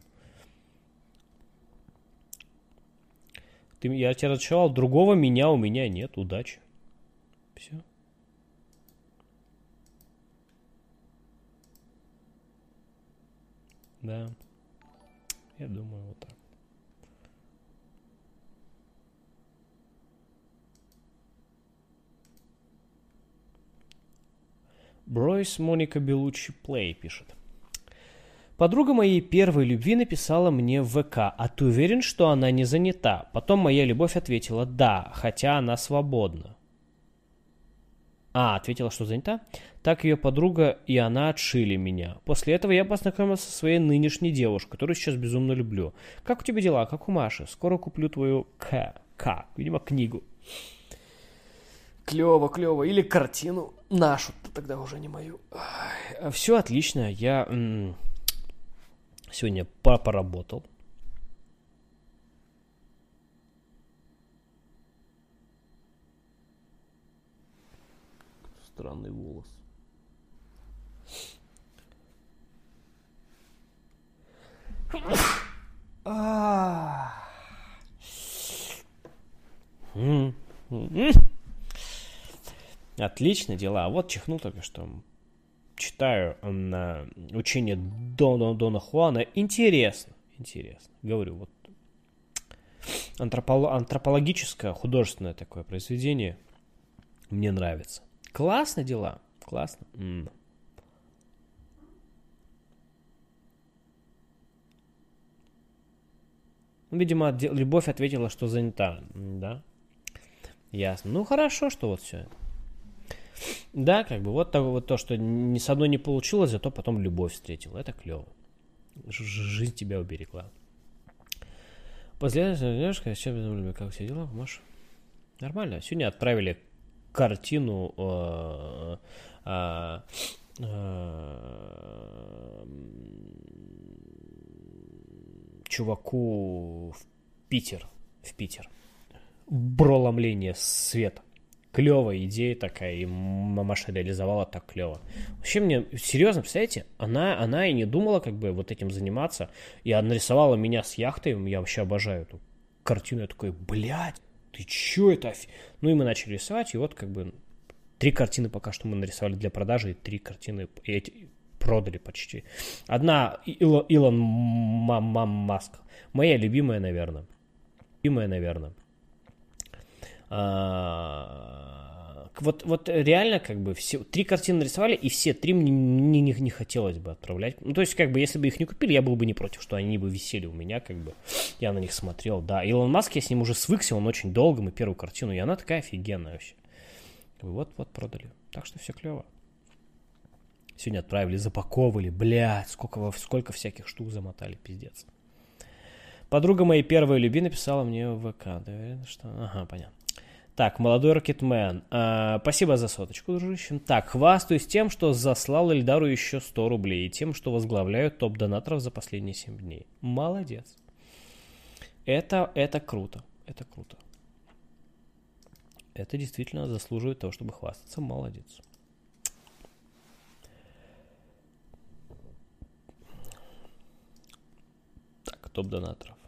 [SPEAKER 1] Ты, я тебя разочаровал, другого меня у меня нет, удачи. Все. Да. Я думаю, вот так. Бройс Моника Белучи Плей пишет. Подруга моей первой любви написала мне в ВК, а ты уверен, что она не занята? Потом моя любовь ответила «да», хотя она свободна. А, ответила, что занята. Так ее подруга и она отшили меня. После этого я познакомился со своей нынешней девушкой, которую сейчас безумно люблю. Как у тебя дела? Как у Маши? Скоро куплю твою К. К. Видимо, книгу. Клево, клево. Или картину нашу, тогда уже не мою. Все отлично. Я м- сегодня поработал. Странный волос. Отлично дела. А вот чихнул только что. Читаю на учение Дона, Дона Хуана. Интересно. Интересно. Говорю, вот антропологическое, художественное такое произведение мне нравится. Классно дела. Классно. М. Видимо, любовь ответила, что занята. Да? Ясно. Ну, хорошо, что вот все. Да, как бы вот, то, вот то, что ни с одной не получилось, зато потом любовь встретил. Это клево. жизнь тебя уберегла. Последняя девушка, чем как все дела, Маша? Нормально. Сегодня отправили картину э, э, э, чуваку в Питер. В Питер. Броломление света. Клевая идея такая, и мамаша реализовала так клево. Вообще мне, серьезно, представляете, она, она и не думала как бы вот этим заниматься, и она нарисовала меня с яхтой, я вообще обожаю эту картину, я такой, блядь, ты чё это? Ну и мы начали рисовать, и вот как бы три картины пока что мы нарисовали для продажи, и три картины и эти продали почти. Одна Илон, Илон Маск, моя любимая, наверное. Любимая, наверное. А, вот, вот реально как бы все, три картины нарисовали, и все три мне не, не, не хотелось бы отправлять. Ну, то есть, как бы, если бы их не купили, я был бы не против, что они бы висели у меня, как бы. Я на них смотрел, да. Илон Маск, я с ним уже свыкся, он очень долго, мы первую картину, и она такая офигенная вообще. Вот-вот продали. Так что все клево. Сегодня отправили, запаковывали, блядь, сколько, сколько всяких штук замотали, пиздец. Подруга моей первой люби написала мне в ВК. Да, что? Ага, понятно. Так, молодой Рокетмен, э, спасибо за соточку, дружище. Так, хвастаюсь тем, что заслал Эльдару еще 100 рублей, и тем, что возглавляю топ донаторов за последние 7 дней. Молодец. Это, это круто, это круто. Это действительно заслуживает того, чтобы хвастаться. Молодец. Так, топ донаторов.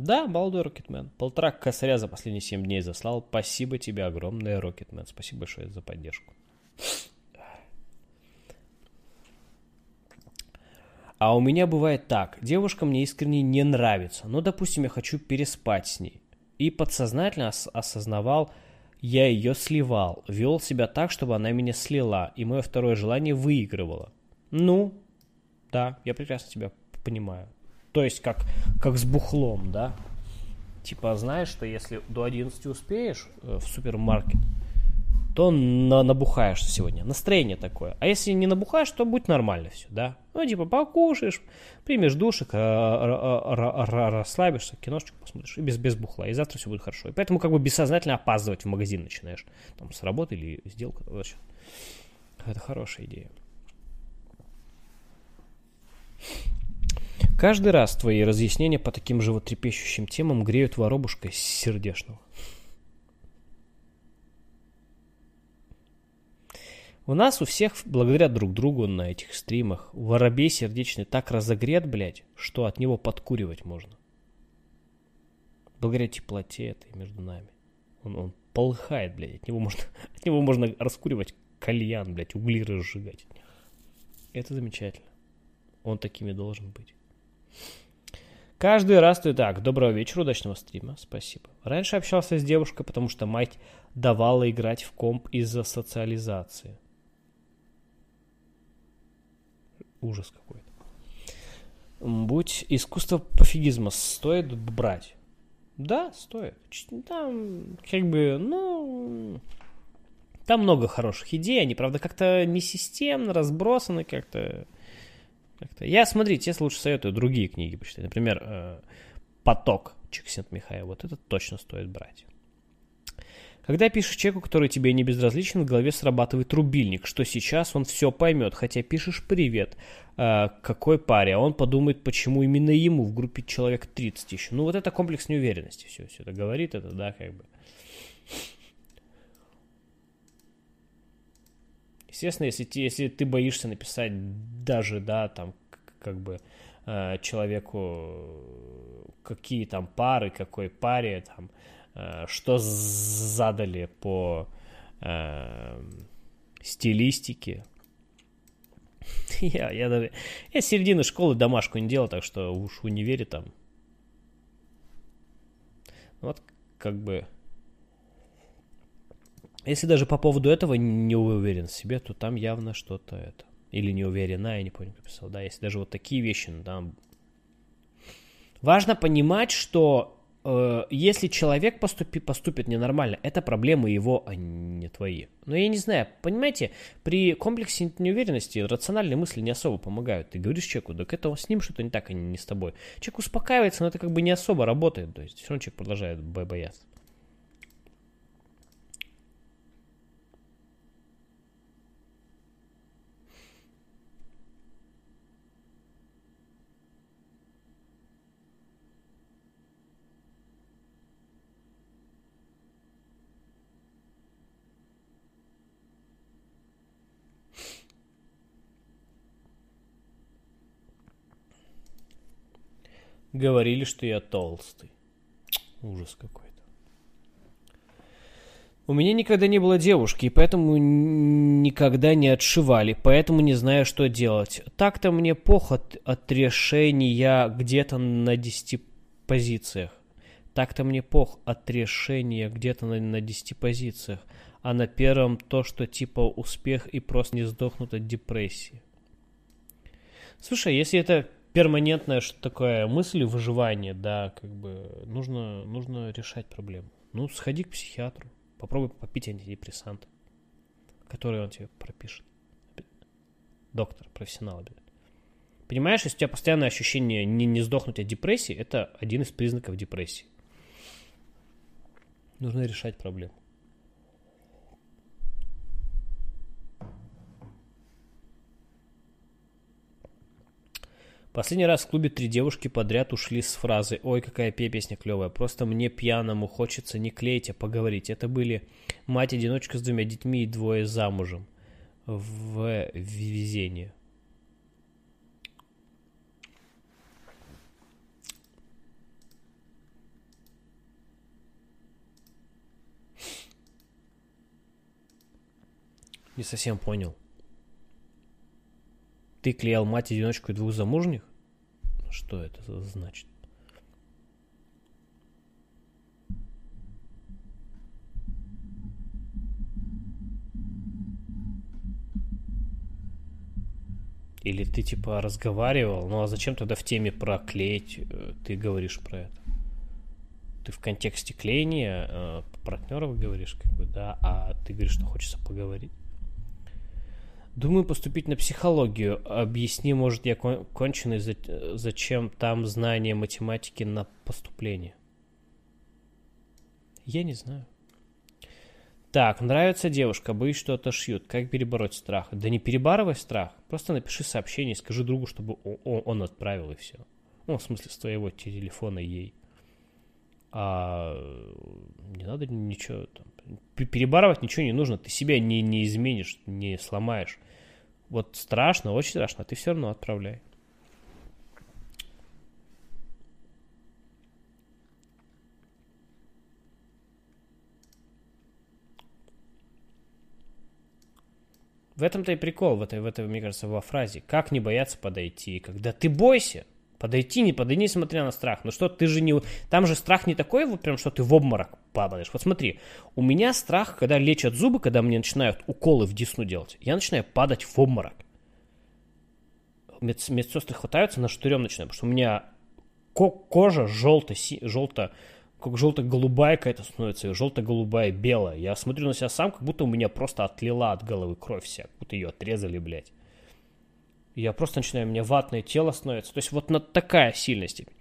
[SPEAKER 1] Да, молодой Рокетмен. Полтора косаря за последние 7 дней заслал. Спасибо тебе огромное, Рокетмен. Спасибо большое за поддержку. А у меня бывает так. Девушка мне искренне не нравится. Но, допустим, я хочу переспать с ней. И подсознательно ос- осознавал, я ее сливал. Вел себя так, чтобы она меня слила. И мое второе желание выигрывало. Ну, да, я прекрасно тебя понимаю. То есть как, как с бухлом, да? Типа знаешь, что если до 11 успеешь э, в супермаркет, то на, набухаешь сегодня. Настроение такое. А если не набухаешь, то будет нормально все, да? Ну, типа, покушаешь, примешь душик, расслабишься, киношечку посмотришь, и без, без бухла, и завтра все будет хорошо. И поэтому как бы бессознательно опаздывать в магазин начинаешь. Там с работы или сделка. Это хорошая идея. Каждый раз твои разъяснения по таким животрепещущим темам греют воробушкой сердешного. У нас у всех, благодаря друг другу на этих стримах, воробей сердечный так разогрет, блядь, что от него подкуривать можно. Благодаря теплоте этой между нами. Он, он полыхает, блядь, от него можно, (laughs) от него можно раскуривать кальян, блядь, угли разжигать. Это замечательно. Он такими должен быть. Каждый раз ты так. Доброго вечера, удачного стрима. Спасибо. Раньше общался с девушкой, потому что мать давала играть в комп из-за социализации. Ужас какой-то. Будь искусство пофигизма стоит брать. Да, стоит. Там, как бы, ну... Там много хороших идей, они, правда, как-то не системно, разбросаны как-то. Как-то. Я, смотри, тебе лучше советую другие книги почитать. Например, э, «Поток» Чиксент Михаил. Вот это точно стоит брать. Когда пишешь человеку, который тебе не безразличен, в голове срабатывает рубильник, что сейчас он все поймет, хотя пишешь «Привет», э, какой паре, а он подумает, почему именно ему в группе человек 30 еще. Ну вот это комплекс неуверенности, все, все это говорит, это, да, как бы. Естественно, если, ты, если ты боишься написать даже, да, там, как бы э, человеку, какие там пары, какой паре, там, э, что задали по э, стилистике. (laughs) Я, я, даже, я с середины школы домашку не делал, так что уж универе там. Вот как бы если даже по поводу этого не уверен в себе, то там явно что-то это. Или не уверена, я не помню, как писал. Да, если даже вот такие вещи, ну, там... Важно понимать, что э, если человек поступи, поступит ненормально, это проблемы его, а не твои. Но я не знаю, понимаете, при комплексе неуверенности рациональные мысли не особо помогают. Ты говоришь человеку, так это с ним что-то не так, а не с тобой. Человек успокаивается, но это как бы не особо работает. То есть все равно человек продолжает бояться. Говорили, что я толстый. Ужас какой-то. У меня никогда не было девушки, и поэтому никогда не отшивали, поэтому не знаю, что делать. Так-то мне поход от решения где-то на 10 позициях. Так-то мне пох от решения где-то на, на 10 позициях. А на первом то, что типа успех и просто не сдохнут от депрессии. Слушай, если это перманентная что такое мысль выживания, да, как бы нужно, нужно решать проблему. Ну, сходи к психиатру, попробуй попить антидепрессант, который он тебе пропишет. Доктор, профессионал обязательно. Понимаешь, если у тебя постоянное ощущение не, не сдохнуть от депрессии, это один из признаков депрессии. Нужно решать проблему. Последний раз в клубе три девушки подряд ушли с фразы «Ой, какая песня клевая, просто мне пьяному хочется не клеить, а поговорить». Это были мать-одиночка с двумя детьми и двое замужем. В везение. Не совсем понял. Ты клеил мать-одиночку и двух замужних? Что это значит? Или ты типа разговаривал, ну а зачем тогда в теме про клеить э, ты говоришь про это? Ты в контексте клеения э, партнеров говоришь, как бы, да, а ты говоришь, что хочется поговорить. Думаю поступить на психологию. Объясни, может, я кон- конченый, зачем там знание математики на поступление? Я не знаю. Так, нравится девушка, боюсь, что отошьют. Как перебороть страх? Да не перебарывай страх. Просто напиши сообщение, скажи другу, чтобы он отправил и все. Ну, в смысле, с твоего телефона ей. А не надо ничего там. Перебарывать ничего не нужно. Ты себя не, не изменишь, не сломаешь. Вот страшно, очень страшно, а ты все равно отправляй. В этом-то и прикол, в этой, в этой, мне кажется, во фразе. Как не бояться подойти, когда ты бойся. Подойти, не подойди, несмотря на страх. Ну что, ты же не... Там же страх не такой, вот прям, что ты в обморок падаешь. Вот смотри, у меня страх, когда лечат зубы, когда мне начинают уколы в десну делать, я начинаю падать в обморок. Мед, медсестры хватаются, на штырем начинают, потому что у меня кожа желто, желто, как желто-голубая какая-то становится, желто-голубая, белая. Я смотрю на себя сам, как будто у меня просто отлила от головы кровь вся, как будто ее отрезали, блядь я просто начинаю, у меня ватное тело становится. То есть вот на такая сильная степень.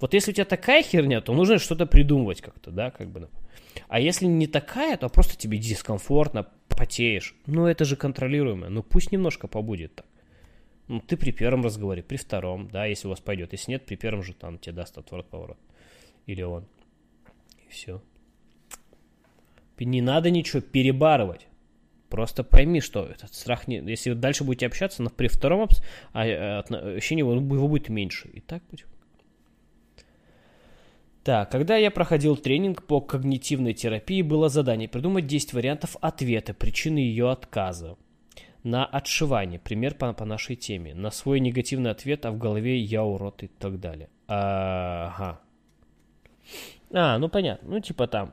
[SPEAKER 1] Вот если у тебя такая херня, то нужно что-то придумывать как-то, да, как бы. А если не такая, то просто тебе дискомфортно, потеешь. Ну, это же контролируемое. Ну, пусть немножко побудет так. Ну, ты при первом разговоре, при втором, да, если у вас пойдет. Если нет, при первом же там тебе даст отворот-поворот. Или он. И все. Не надо ничего перебарывать. Просто пойми, что этот страх не... Если вы дальше будете общаться, но при втором а, э, ощущение его, его будет меньше. И так будет. Так, когда я проходил тренинг по когнитивной терапии, было задание придумать 10 вариантов ответа, причины ее отказа. На отшивание, пример по, по нашей теме. На свой негативный ответ, а в голове я урод и так далее. Ага. А, ну понятно. Ну типа там,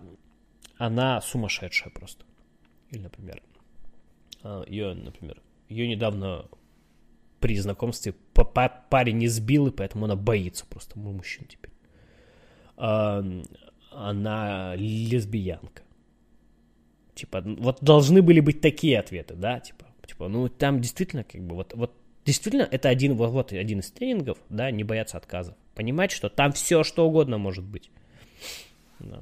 [SPEAKER 1] она сумасшедшая просто. Или, например, ее, например, ее недавно при знакомстве парень не сбил, и поэтому она боится просто мужчин теперь. э, она лесбиянка. Типа, вот должны были быть такие ответы, да, типа, типа, ну там действительно как бы вот, вот действительно это один вот, вот один из тренингов, да, не бояться отказов, понимать, что там все что угодно может быть. Да.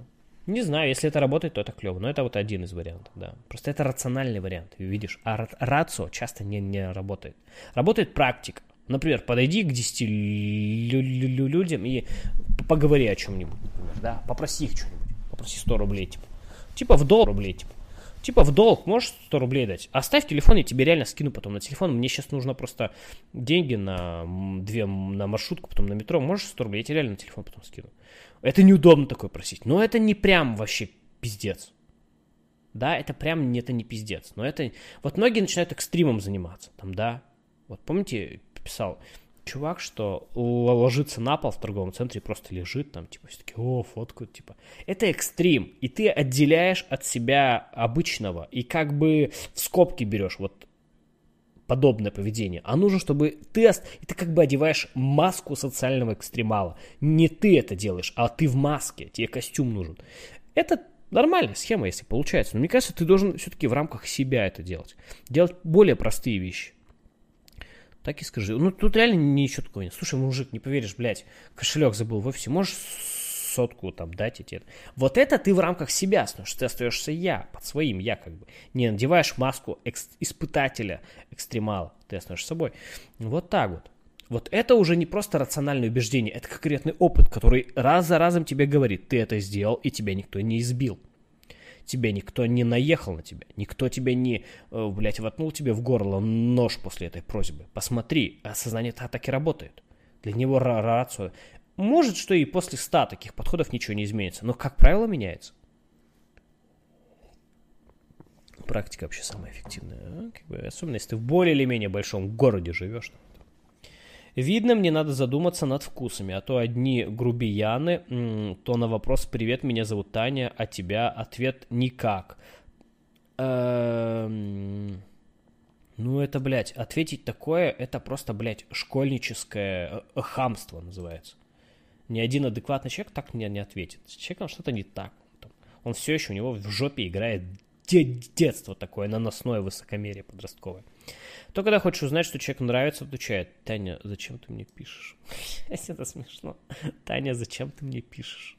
[SPEAKER 1] Не знаю, если это работает, то это клево, но это вот один из вариантов, да. Просто это рациональный вариант, видишь, а рацио часто не, не работает. Работает практика. Например, подойди к 10 людям и поговори о чем-нибудь, например, да, попроси их что-нибудь, попроси 100 рублей, типа. Типа в долг рублей, типа. Типа в долг можешь 100 рублей дать? Оставь телефон, я тебе реально скину потом на телефон. Мне сейчас нужно просто деньги на две на маршрутку, потом на метро. Можешь 100 рублей? Я тебе реально на телефон потом скину. Это неудобно такое просить. Но это не прям вообще пиздец. Да, это прям это не пиздец. Но это... Вот многие начинают экстримом заниматься. Там, да. Вот помните, писал, чувак, что ложится на пол в торговом центре и просто лежит там, типа, все таки о, фотку, типа. Это экстрим, и ты отделяешь от себя обычного, и как бы в скобки берешь вот подобное поведение, а нужно, чтобы ты, и ты как бы одеваешь маску социального экстремала. Не ты это делаешь, а ты в маске, тебе костюм нужен. Это нормальная схема, если получается. Но мне кажется, ты должен все-таки в рамках себя это делать. Делать более простые вещи. Так и скажи. Ну, тут реально ничего такого нет. Слушай, мужик, не поверишь, блядь, кошелек забыл в офисе. Можешь сотку там дать и тебе. Вот это ты в рамках себя, потому что ты остаешься я, под своим я как бы. Не надеваешь маску экс- испытателя, экстремала, ты остаешься собой. Вот так вот. Вот это уже не просто рациональное убеждение, это конкретный опыт, который раз за разом тебе говорит, ты это сделал, и тебя никто не избил тебя никто не наехал на тебя, никто тебя не, э, блядь, воткнул тебе в горло нож после этой просьбы. Посмотри, осознание так и работает. Для него рацию. Может, что и после ста таких подходов ничего не изменится, но, как правило, меняется. Практика вообще самая эффективная. А? Как бы, особенно, если ты в более или менее большом городе живешь. Видно, мне надо задуматься над вкусами, а то одни грубияны, то на вопрос «Привет, меня зовут Таня, а тебя?» ответ «Никак». Эм... Ну, это, блядь, ответить такое, это просто, блядь, школьническое э, хамство называется. Ни один адекватный человек так мне не ответит. С человеком что-то не так. Он все еще у него в жопе играет детство такое, наносное высокомерие подростковое. То, когда хочешь узнать, что человеку нравится, отвечает, Таня, зачем ты мне пишешь? (laughs) Это смешно. Таня, зачем ты мне пишешь?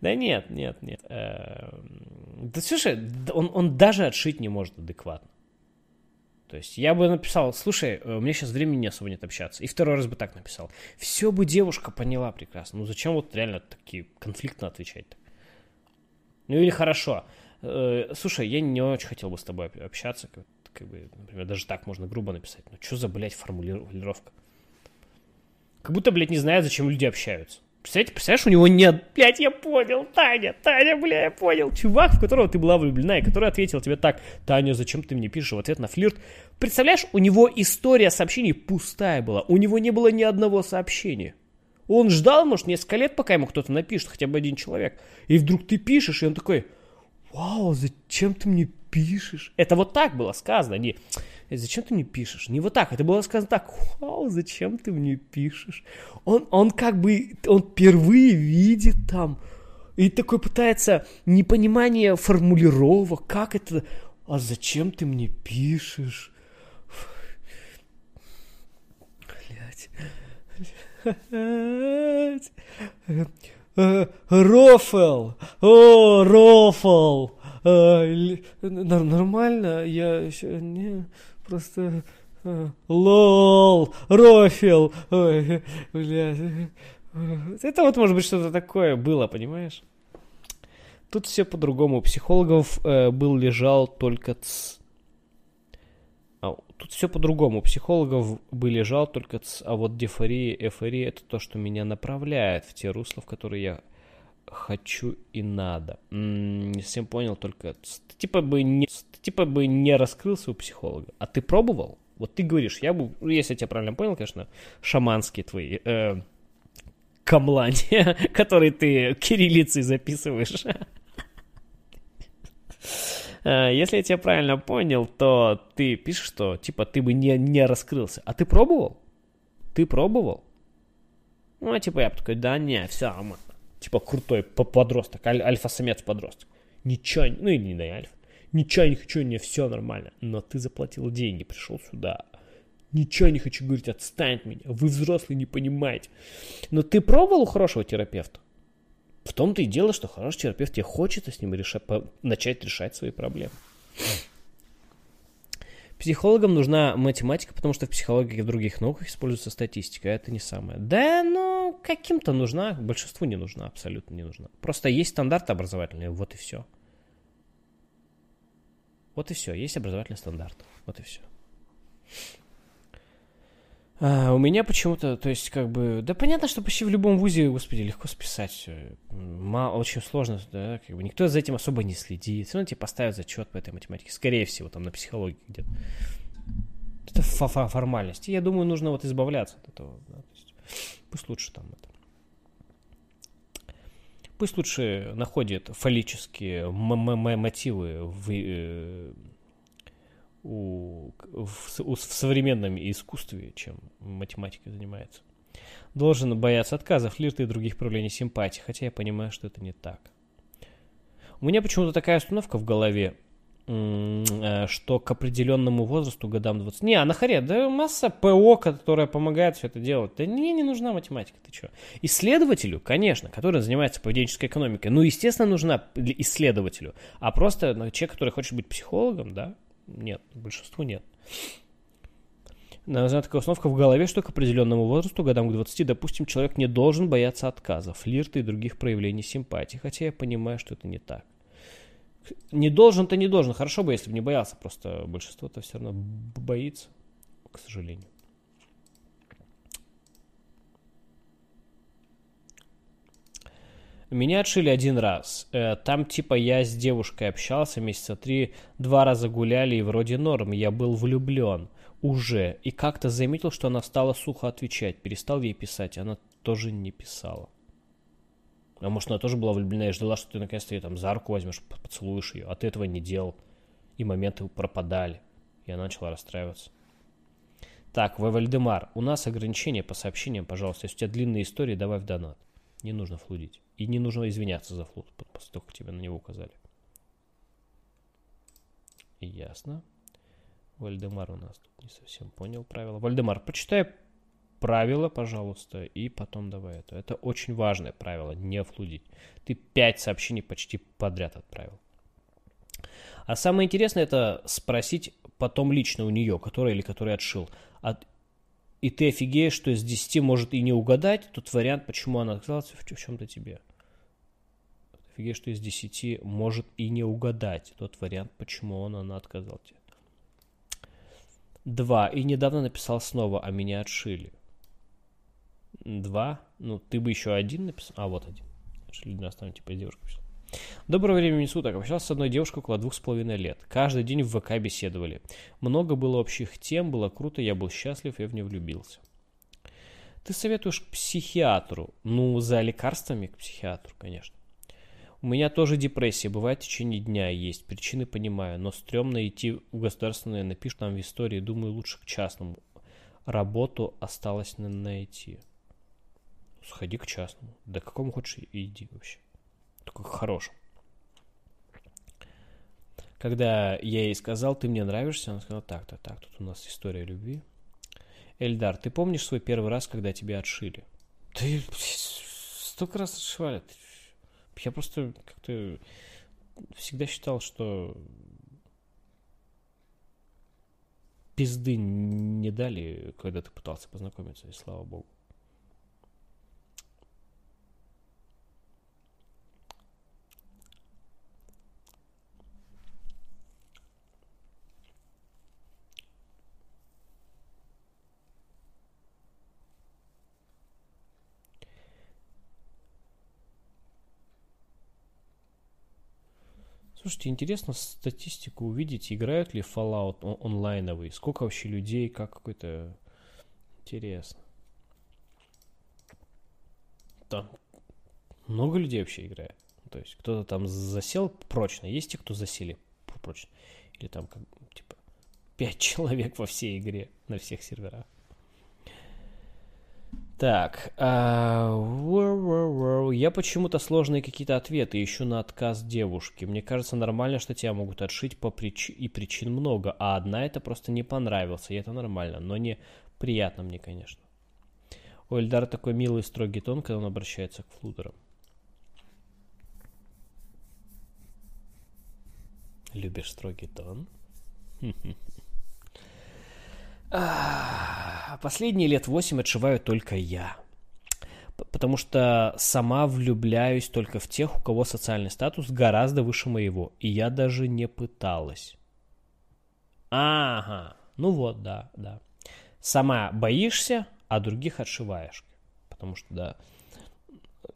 [SPEAKER 1] Да нет, нет, нет. Эм, да слушай, он, он даже отшить не может адекватно. То есть я бы написал, слушай, э, у меня сейчас времени особо нет общаться. И второй раз бы так написал. Все бы девушка поняла прекрасно. Ну зачем вот реально такие конфликтно отвечать-то? Ну или хорошо. Э, слушай, я не очень хотел бы с тобой общаться как бы, например, даже так можно грубо написать. Ну, что за, блядь, формулировка? Как будто, блядь, не знает, зачем люди общаются. Представляете, представляешь, у него нет... Блядь, я понял, Таня, Таня, бля, я понял. Чувак, в которого ты была влюблена, и который ответил тебе так, Таня, зачем ты мне пишешь в ответ на флирт? Представляешь, у него история сообщений пустая была. У него не было ни одного сообщения. Он ждал, может, несколько лет, пока ему кто-то напишет, хотя бы один человек. И вдруг ты пишешь, и он такой, вау, зачем ты мне пишешь? Это вот так было сказано, не зачем ты мне пишешь? Не вот так, это было сказано так, вау, зачем ты мне пишешь? Он, он как бы, он впервые видит там, и такой пытается непонимание формулировок, как это, а зачем ты мне пишешь? Блять. Э, Рофл! О, Рофл! Э, нормально, я еще не просто э, лол, рофил, ой, блядь. Это вот может быть что-то такое было, понимаешь? Тут все по-другому. У психологов э, был лежал только ц. А, тут все по-другому. У психологов бы лежал только ц, а вот дифория, эфория это то, что меня направляет в те русла, в которые я хочу и надо. Не совсем понял, только типа бы не, типа бы не раскрылся у психолога. А ты пробовал? Вот ты говоришь, я бы, ну, если я тебя правильно понял, конечно, шаманские твои э, камлания, (laughs) которые ты кириллицей записываешь. (laughs) Э, если я тебя правильно понял, то ты пишешь, что типа ты бы не, не раскрылся. А ты пробовал? Ты пробовал? Ну, а типа я такой, да не, все. Типа крутой подросток, аль- альфа-самец подросток. Ничего, ну или не альфа. Ничего не хочу, не все нормально. Но ты заплатил деньги, пришел сюда. Ничего не хочу говорить, отстань от меня. Вы взрослые, не понимаете. Но ты пробовал у хорошего терапевта? В том-то и дело, что хороший терапевт тебе хочет с ним решать, начать решать свои проблемы. Психологам нужна математика, потому что в психологии и в других науках используется статистика, это не самое. Да, ну, каким-то нужна, большинству не нужна, абсолютно не нужна. Просто есть стандарты образовательные, вот и все. Вот и все, есть образовательный стандарт, вот и все. А, у меня почему-то, то есть, как бы, да понятно, что почти в любом вузе, господи, легко списать. Мало, очень сложно, да, как бы никто за этим особо не следит. Все равно тебе поставят зачет по этой математике. Скорее всего, там на психологии где-то. Это формальность. И я думаю, нужно вот избавляться от этого. Да, то есть, пусть лучше там это. Пусть лучше находит фаллические мотивы в, э, у, в, в современном искусстве, чем математика занимается. Должен бояться отказа, флирта и других проявлений симпатии, хотя я понимаю, что это не так. У меня почему-то такая установка в голове, э, что к определенному возрасту, годам 20... Не, а на харе, да масса ПО, которая помогает все это делать. Да мне не нужна математика, ты что? Исследователю, конечно, который занимается поведенческой экономикой, ну, естественно, нужна исследователю. А просто ну, человек, который хочет быть психологом, да, нет, большинству нет. Нужна такая установка в голове, что к определенному возрасту, годам к 20, допустим, человек не должен бояться отказа, флирта и других проявлений симпатии, хотя я понимаю, что это не так. Не должен-то не должен, хорошо бы, если бы не боялся, просто большинство-то все равно боится, к сожалению. Меня отшили один раз. Э, там типа я с девушкой общался месяца три, два раза гуляли и вроде норм. Я был влюблен уже. И как-то заметил, что она стала сухо отвечать. Перестал ей писать, она тоже не писала. А может, она тоже была влюблена и ждала, что ты наконец-то ее там за руку возьмешь, поцелуешь ее. А ты этого не делал. И моменты пропадали. И она начала расстраиваться. Так, В. Вальдемар, у нас ограничения по сообщениям, пожалуйста. Если у тебя длинные истории, давай в донат. Не нужно флудить. И не нужно извиняться за флуд, после того, как тебя на него указали. Ясно. Вальдемар у нас тут не совсем понял правила. Вальдемар, почитай правила, пожалуйста, и потом давай это. Это очень важное правило, не флудить. Ты пять сообщений почти подряд отправил. А самое интересное это спросить потом лично у нее, которая или который отшил. От, и ты офигеешь, что из 10 может и не угадать тот вариант, почему она отказалась в чем-то тебе. Офигеешь, что из 10 может и не угадать тот вариант, почему он, она отказал тебе. Два. И недавно написал снова, а меня отшили. Два. Ну, ты бы еще один написал. А, вот один. Отшили 12 типа девушка писала. Доброго времени суток. Общался с одной девушкой около двух с половиной лет. Каждый день в ВК беседовали. Много было общих тем, было круто, я был счастлив, я в нее влюбился. Ты советуешь к психиатру? Ну, за лекарствами к психиатру, конечно. У меня тоже депрессия, бывает в течение дня есть, причины понимаю, но стрёмно идти в государственное, напишут там в истории, думаю, лучше к частному. Работу осталось найти. Сходи к частному. Да к какому хочешь иди вообще. Только к хорошему. Когда я ей сказал, ты мне нравишься, она сказала, так-то, так, тут у нас история любви. Эльдар, ты помнишь свой первый раз, когда тебя отшили? Ты столько раз отшивали. Я просто как-то всегда считал, что пизды не дали, когда ты пытался познакомиться, и слава богу. Слушайте, интересно статистику увидеть, играют ли Fallout онлайновый, сколько вообще людей, как какой-то... Интересно. Там много людей вообще играет. То есть кто-то там засел прочно. Есть те, кто засели прочно. Или там, как, типа, пять (laughs) человек во всей игре на всех серверах. Так, а, я почему-то сложные какие-то ответы ищу на отказ девушки. Мне кажется нормально, что тебя могут отшить по прич... и причин много, а одна это просто не понравился, и это нормально, но не приятно мне, конечно. У Эльдара такой милый строгий тон, когда он обращается к флутерам. Любишь строгий тон? (laughs) Последние лет восемь отшиваю только я. Потому что сама влюбляюсь только в тех, у кого социальный статус гораздо выше моего. И я даже не пыталась. Ага. Ну вот, да, да. Сама боишься, а других отшиваешь. Потому что, да,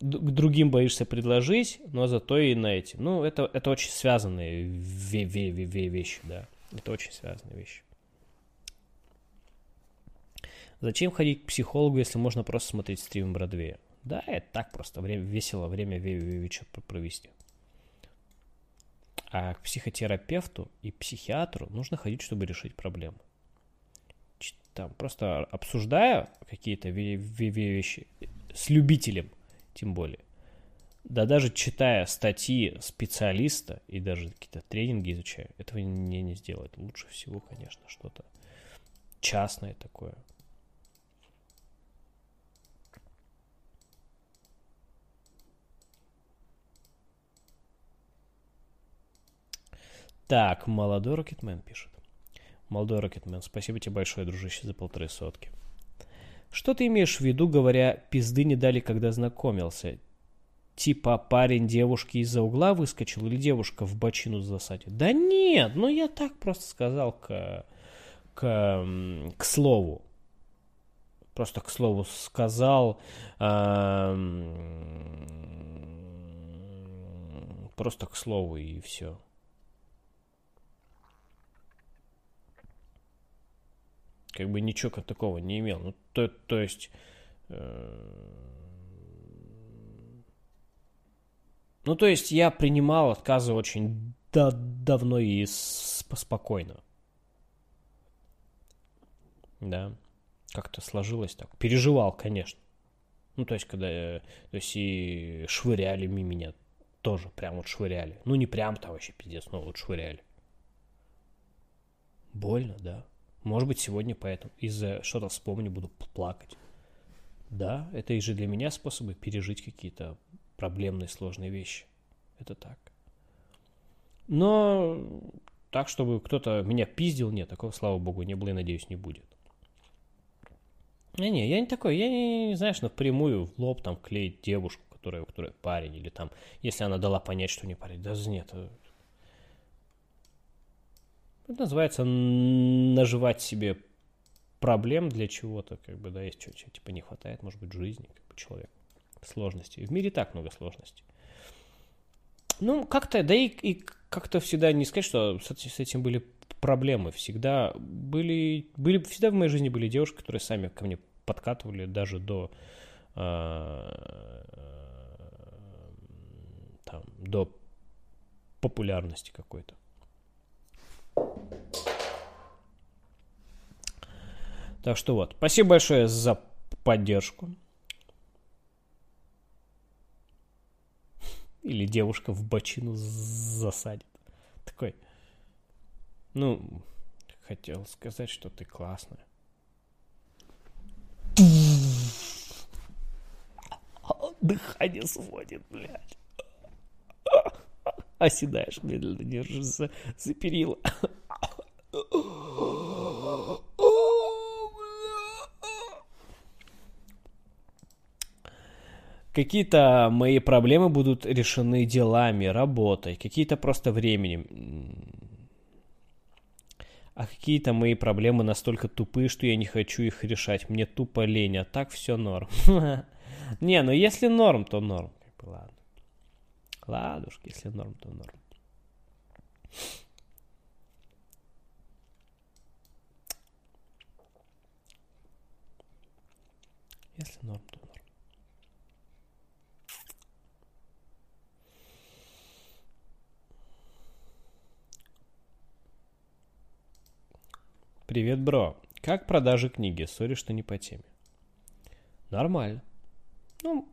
[SPEAKER 1] к другим боишься предложить, но зато и на эти. Ну, это, это очень связанные вещи, да. Это очень связанные вещи. Зачем ходить к психологу, если можно просто смотреть стрим Бродвея? Да, это так просто, время, весело время вечер провести. А к психотерапевту и психиатру нужно ходить, чтобы решить проблему. Там, просто обсуждая какие-то вещи с любителем, тем более. Да даже читая статьи специалиста и даже какие-то тренинги изучая, этого не, не сделать. Лучше всего, конечно, что-то частное такое. Так, молодой Рокетмен пишет. Молодой Рокетмен, спасибо тебе большое, дружище, за полторы сотки. Что ты имеешь в виду, говоря, пизды не дали, когда знакомился? Типа парень девушки из-за угла выскочил или девушка в бочину засадил? Да нет, ну я так просто сказал к, к, к слову. Просто к слову сказал. Э, просто к слову и все. Как бы ничего такого не имел. Ну, то, то есть... Э, ну, то есть я принимал отказы очень да, давно и спокойно. Да. Как-то сложилось так. Переживал, конечно. Ну, то есть, когда... Э, то есть, и швыряли меня тоже, прям вот швыряли. Ну, не прям там вообще пиздец, но вот швыряли. Больно, да. Может быть, сегодня поэтому из-за что-то вспомню, буду плакать. Да, это и же для меня способы пережить какие-то проблемные, сложные вещи. Это так. Но так, чтобы кто-то меня пиздил, нет, такого, слава богу, не было и, надеюсь, не будет. Не, не, я не такой, я не знаешь, напрямую в лоб там клеить девушку, которая, которая парень, или там, если она дала понять, что не парень. Да нет, это называется наживать себе проблем для чего-то, как бы, да, есть что, то типа не хватает, может быть, жизни, как бы, человеку. Сложностей. В мире так много сложностей. Ну, как-то, да и, и как-то всегда не сказать, что с, с этим были проблемы. Всегда были, были, всегда в моей жизни были девушки, которые сами ко мне подкатывали даже до, э, там, до популярности какой-то. Так что вот, спасибо большое за поддержку. Или девушка в бочину засадит. Такой, ну, хотел сказать, что ты классная. Дыхание сводит, блядь. Оседаешь медленно, держишь за, перила. Какие-то мои проблемы будут решены делами, работой, какие-то просто временем. А какие-то мои проблемы настолько тупые, что я не хочу их решать. Мне тупо лень, а так все норм. (laughs) Не, ну если норм, то норм. Ладно. Ладушки, если норм, то норм. Если норм, то норм. Привет, бро. Как продажи книги? Сори, что не по теме. Нормально. Ну,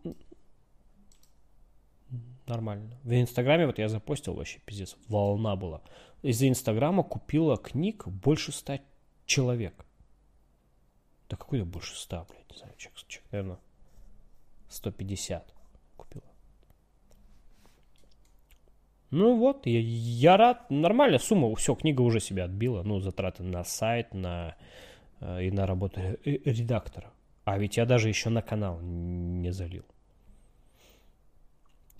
[SPEAKER 1] нормально. В Инстаграме вот я запостил вообще пиздец, волна была. Из-за Инстаграма купила книг больше ста человек. Да какой-то больше ста, блядь, не знаю, человек, человек, наверное, 150 купила. Ну вот, я, я рад, нормальная сумма, все, книга уже себя отбила, ну, затраты на сайт, на, э, и на работу редактора. А ведь я даже еще на канал не залил.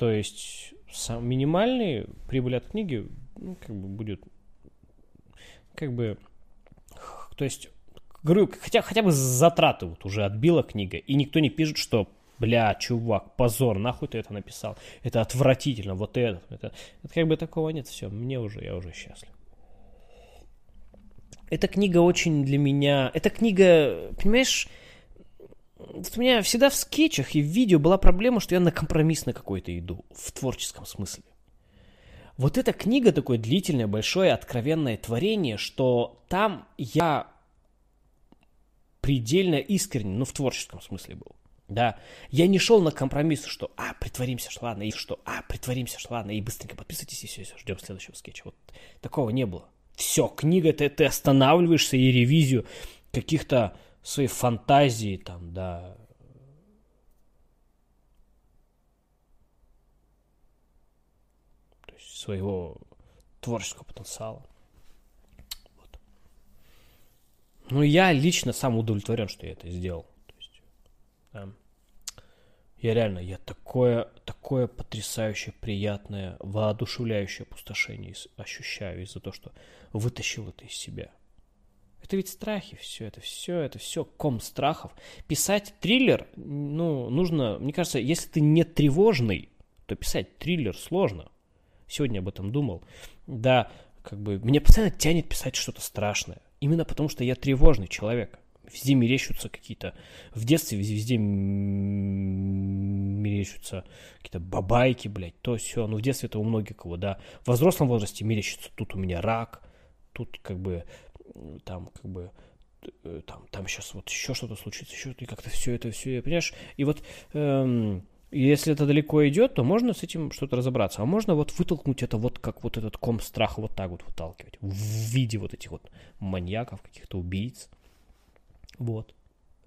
[SPEAKER 1] То есть сам минимальный прибыль от книги ну, как бы будет как бы то есть говорю, хотя, хотя бы затраты вот уже отбила книга, и никто не пишет, что бля, чувак, позор, нахуй ты это написал, это отвратительно, вот это, это, это как бы такого нет, все, мне уже, я уже счастлив. Эта книга очень для меня, эта книга, понимаешь, у меня всегда в скетчах и в видео была проблема, что я на компромисс на какой-то иду, в творческом смысле. Вот эта книга такое длительное, большое, откровенное творение, что там я предельно искренне, ну, в творческом смысле был. Да, я не шел на компромисс, что, а, притворимся, что ладно, и что, а, притворимся, что ладно, и быстренько подписывайтесь, и все, все, ждем следующего скетча. Вот такого не было. Все, книга, ты, ты останавливаешься и ревизию каких-то своей фантазии, там, да, то есть своего творческого потенциала. Вот. Ну, я лично сам удовлетворен, что я это сделал. То есть, да. Я реально, я такое, такое потрясающее, приятное, воодушевляющее опустошение ощущаю из-за того, что вытащил это из себя – это ведь страхи, все это, все это, все ком страхов. Писать триллер, ну, нужно, мне кажется, если ты не тревожный, то писать триллер сложно. Сегодня об этом думал. Да, как бы, меня постоянно тянет писать что-то страшное. Именно потому, что я тревожный человек. Везде мерещутся какие-то... В детстве везде, мерещутся какие-то бабайки, блядь, то все. Ну, в детстве это у многих кого, да. В взрослом возрасте мерещится, тут у меня рак, тут как бы там как бы э, там, там сейчас вот еще что-то случится, еще и как-то все это, все, понимаешь? И вот эм, если это далеко идет, то можно с этим что-то разобраться. А можно вот вытолкнуть это вот как вот этот ком страха вот так вот выталкивать. В виде вот этих вот маньяков, каких-то убийц. Вот.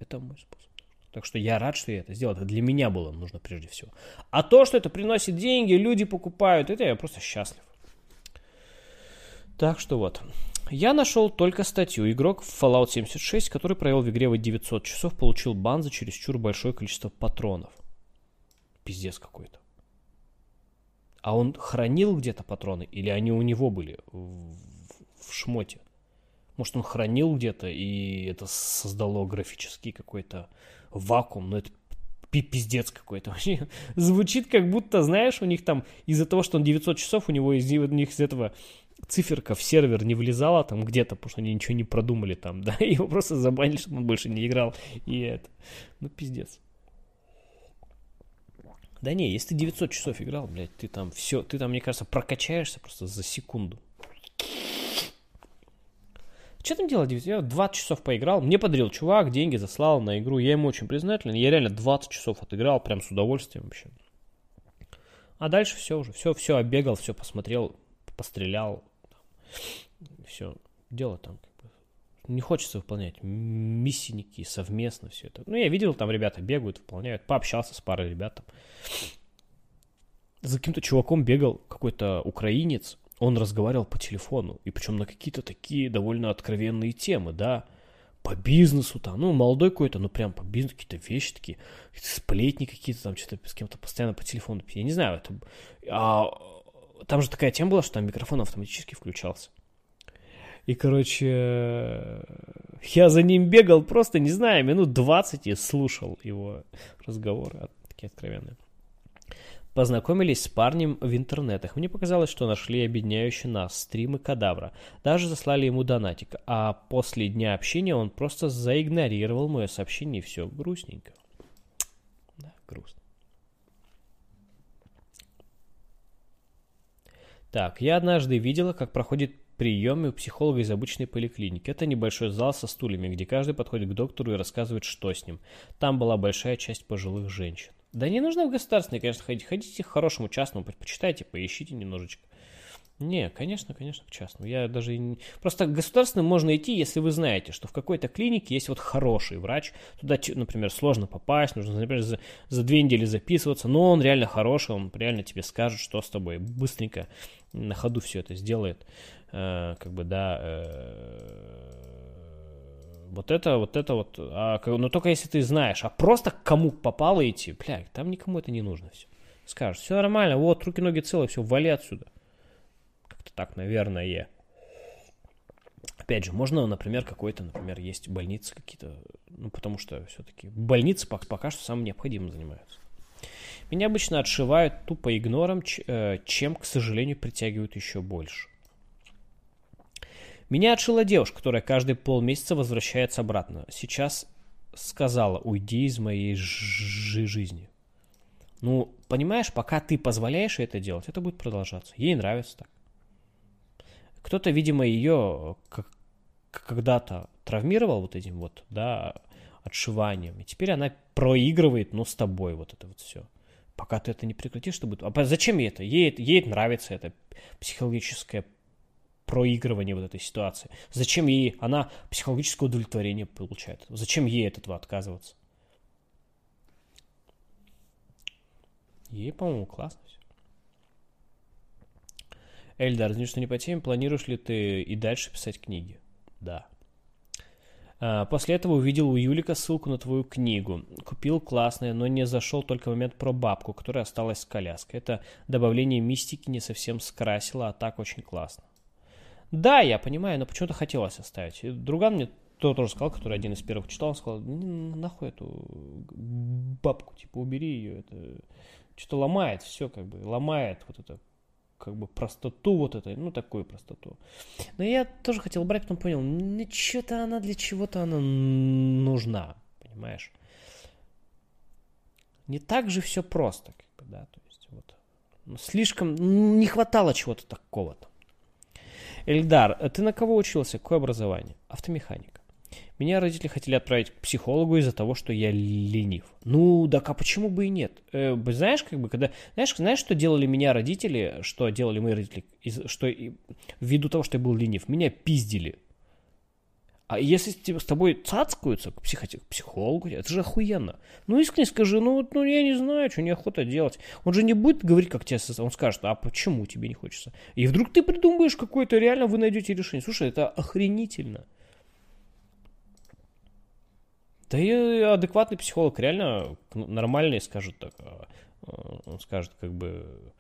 [SPEAKER 1] Это мой способ. Так что я рад, что я это сделал. Это для меня было нужно прежде всего. А то, что это приносит деньги, люди покупают, это я просто счастлив. Так что вот. Я нашел только статью. Игрок в Fallout 76, который провел в игре 900 часов, получил бан за чересчур большое количество патронов. Пиздец какой-то. А он хранил где-то патроны или они у него были в, в шмоте? Может, он хранил где-то, и это создало графический какой-то вакуум, но это пиздец какой-то. (laughs) Звучит как будто, знаешь, у них там из-за того, что он 900 часов, у него из, у них из этого циферка в сервер не влезала там где-то, потому что они ничего не продумали там, (laughs) да, его просто забанили, чтобы он больше не играл, и это, ну, пиздец. Да не, если ты 900 часов играл, блядь, ты там все, ты там, мне кажется, прокачаешься просто за секунду. Что там делать? Я 20 часов поиграл, мне подарил чувак, деньги заслал на игру, я ему очень признателен, я реально 20 часов отыграл, прям с удовольствием вообще. А дальше все уже, все, все оббегал, все посмотрел, пострелял, все, дело там как бы не хочется выполнять миссии никакие совместно все это. Ну, я видел, там ребята бегают, выполняют, пообщался с парой ребят. За каким-то чуваком бегал какой-то украинец, он разговаривал по телефону, и причем на какие-то такие довольно откровенные темы, да, по бизнесу там, ну, молодой какой-то, ну, прям по бизнесу, какие-то вещи такие, сплетни какие-то там, что-то с кем-то постоянно по телефону, я не знаю, это, а, там же такая тема была, что там микрофон автоматически включался. И, короче, я за ним бегал просто, не знаю, минут 20 и слушал его разговоры, такие откровенные. Познакомились с парнем в интернетах. Мне показалось, что нашли объединяющие нас стримы Кадавра. Даже заслали ему донатик. А после дня общения он просто заигнорировал мое сообщение и все. Грустненько. Да, грустно. Так, я однажды видела, как проходит приеме у психолога из обычной поликлиники. Это небольшой зал со стульями, где каждый подходит к доктору и рассказывает, что с ним. Там была большая часть пожилых женщин. Да не нужно в государственный, конечно, ходить. Ходите к хорошему частному, почитайте, поищите немножечко. Не, конечно, конечно, к частному. Я даже не... Просто к государственному можно идти, если вы знаете, что в какой-то клинике есть вот хороший врач. Туда, например, сложно попасть, нужно, например, за, за две недели записываться, но он реально хороший, он реально тебе скажет, что с тобой. Быстренько на ходу все это сделает. Э, как бы, да... Э, вот это, вот это вот. А, но только если ты знаешь, а просто к кому попало идти, бля, там никому это не нужно все. Скажешь, все нормально, вот, руки-ноги целые, все, вали отсюда как-то так, наверное. Опять же, можно, например, какой-то, например, есть больницы какие-то, ну, потому что все-таки больницы пока, что самым необходимым занимаются. Меня обычно отшивают тупо игнором, э, чем, к сожалению, притягивают еще больше. Меня отшила девушка, которая каждые полмесяца возвращается обратно. Сейчас сказала, уйди из моей жизни. Ну, понимаешь, пока ты позволяешь это делать, это будет продолжаться. Ей нравится так. Кто-то, видимо, ее когда-то травмировал вот этим вот, да, отшиванием. И теперь она проигрывает, ну, с тобой вот это вот все. Пока ты это не прекратишь, то будет... А зачем ей это? Ей, ей нравится это психологическое проигрывание вот этой ситуации. Зачем ей... Она психологическое удовлетворение получает. Зачем ей от этого отказываться? Ей, по-моему, классно все. Эльдар, извини, что не по теме, планируешь ли ты и дальше писать книги? Да. А, после этого увидел у Юлика ссылку на твою книгу. Купил классное, но не зашел только момент про бабку, которая осталась с коляской. Это добавление мистики не совсем скрасило, а так очень классно. Да, я понимаю, но почему-то хотелось оставить. Друган мне то тоже сказал, который один из первых читал, он сказал, нахуй эту бабку, типа, убери ее, это что-то ломает все, как бы, ломает вот это как бы простоту вот этой, ну, такую простоту. Но я тоже хотел брать, потом понял, ну, что-то она для чего-то она нужна, понимаешь? Не так же все просто, как бы, да, то есть вот. Ну, слишком, не хватало чего-то такого-то. Эльдар, ты на кого учился? Какое образование? Автомеханик. Меня родители хотели отправить к психологу из-за того, что я ленив. Ну, так а почему бы и нет? Э, знаешь, как бы, когда... Знаешь, знаешь, что делали меня родители, что делали мои родители, из, что ввиду того, что я был ленив, меня пиздили. А если с тобой цацкаются к, психо- к психологу, это же охуенно. Ну, искренне скажи, ну, ну, я не знаю, что неохота делать. Он же не будет говорить, как тебе, он скажет, а почему тебе не хочется? И вдруг ты придумаешь какое-то, реально вы найдете решение. Слушай, это охренительно. Да и адекватный психолог реально нормальный скажет так. А, а, скажет как бы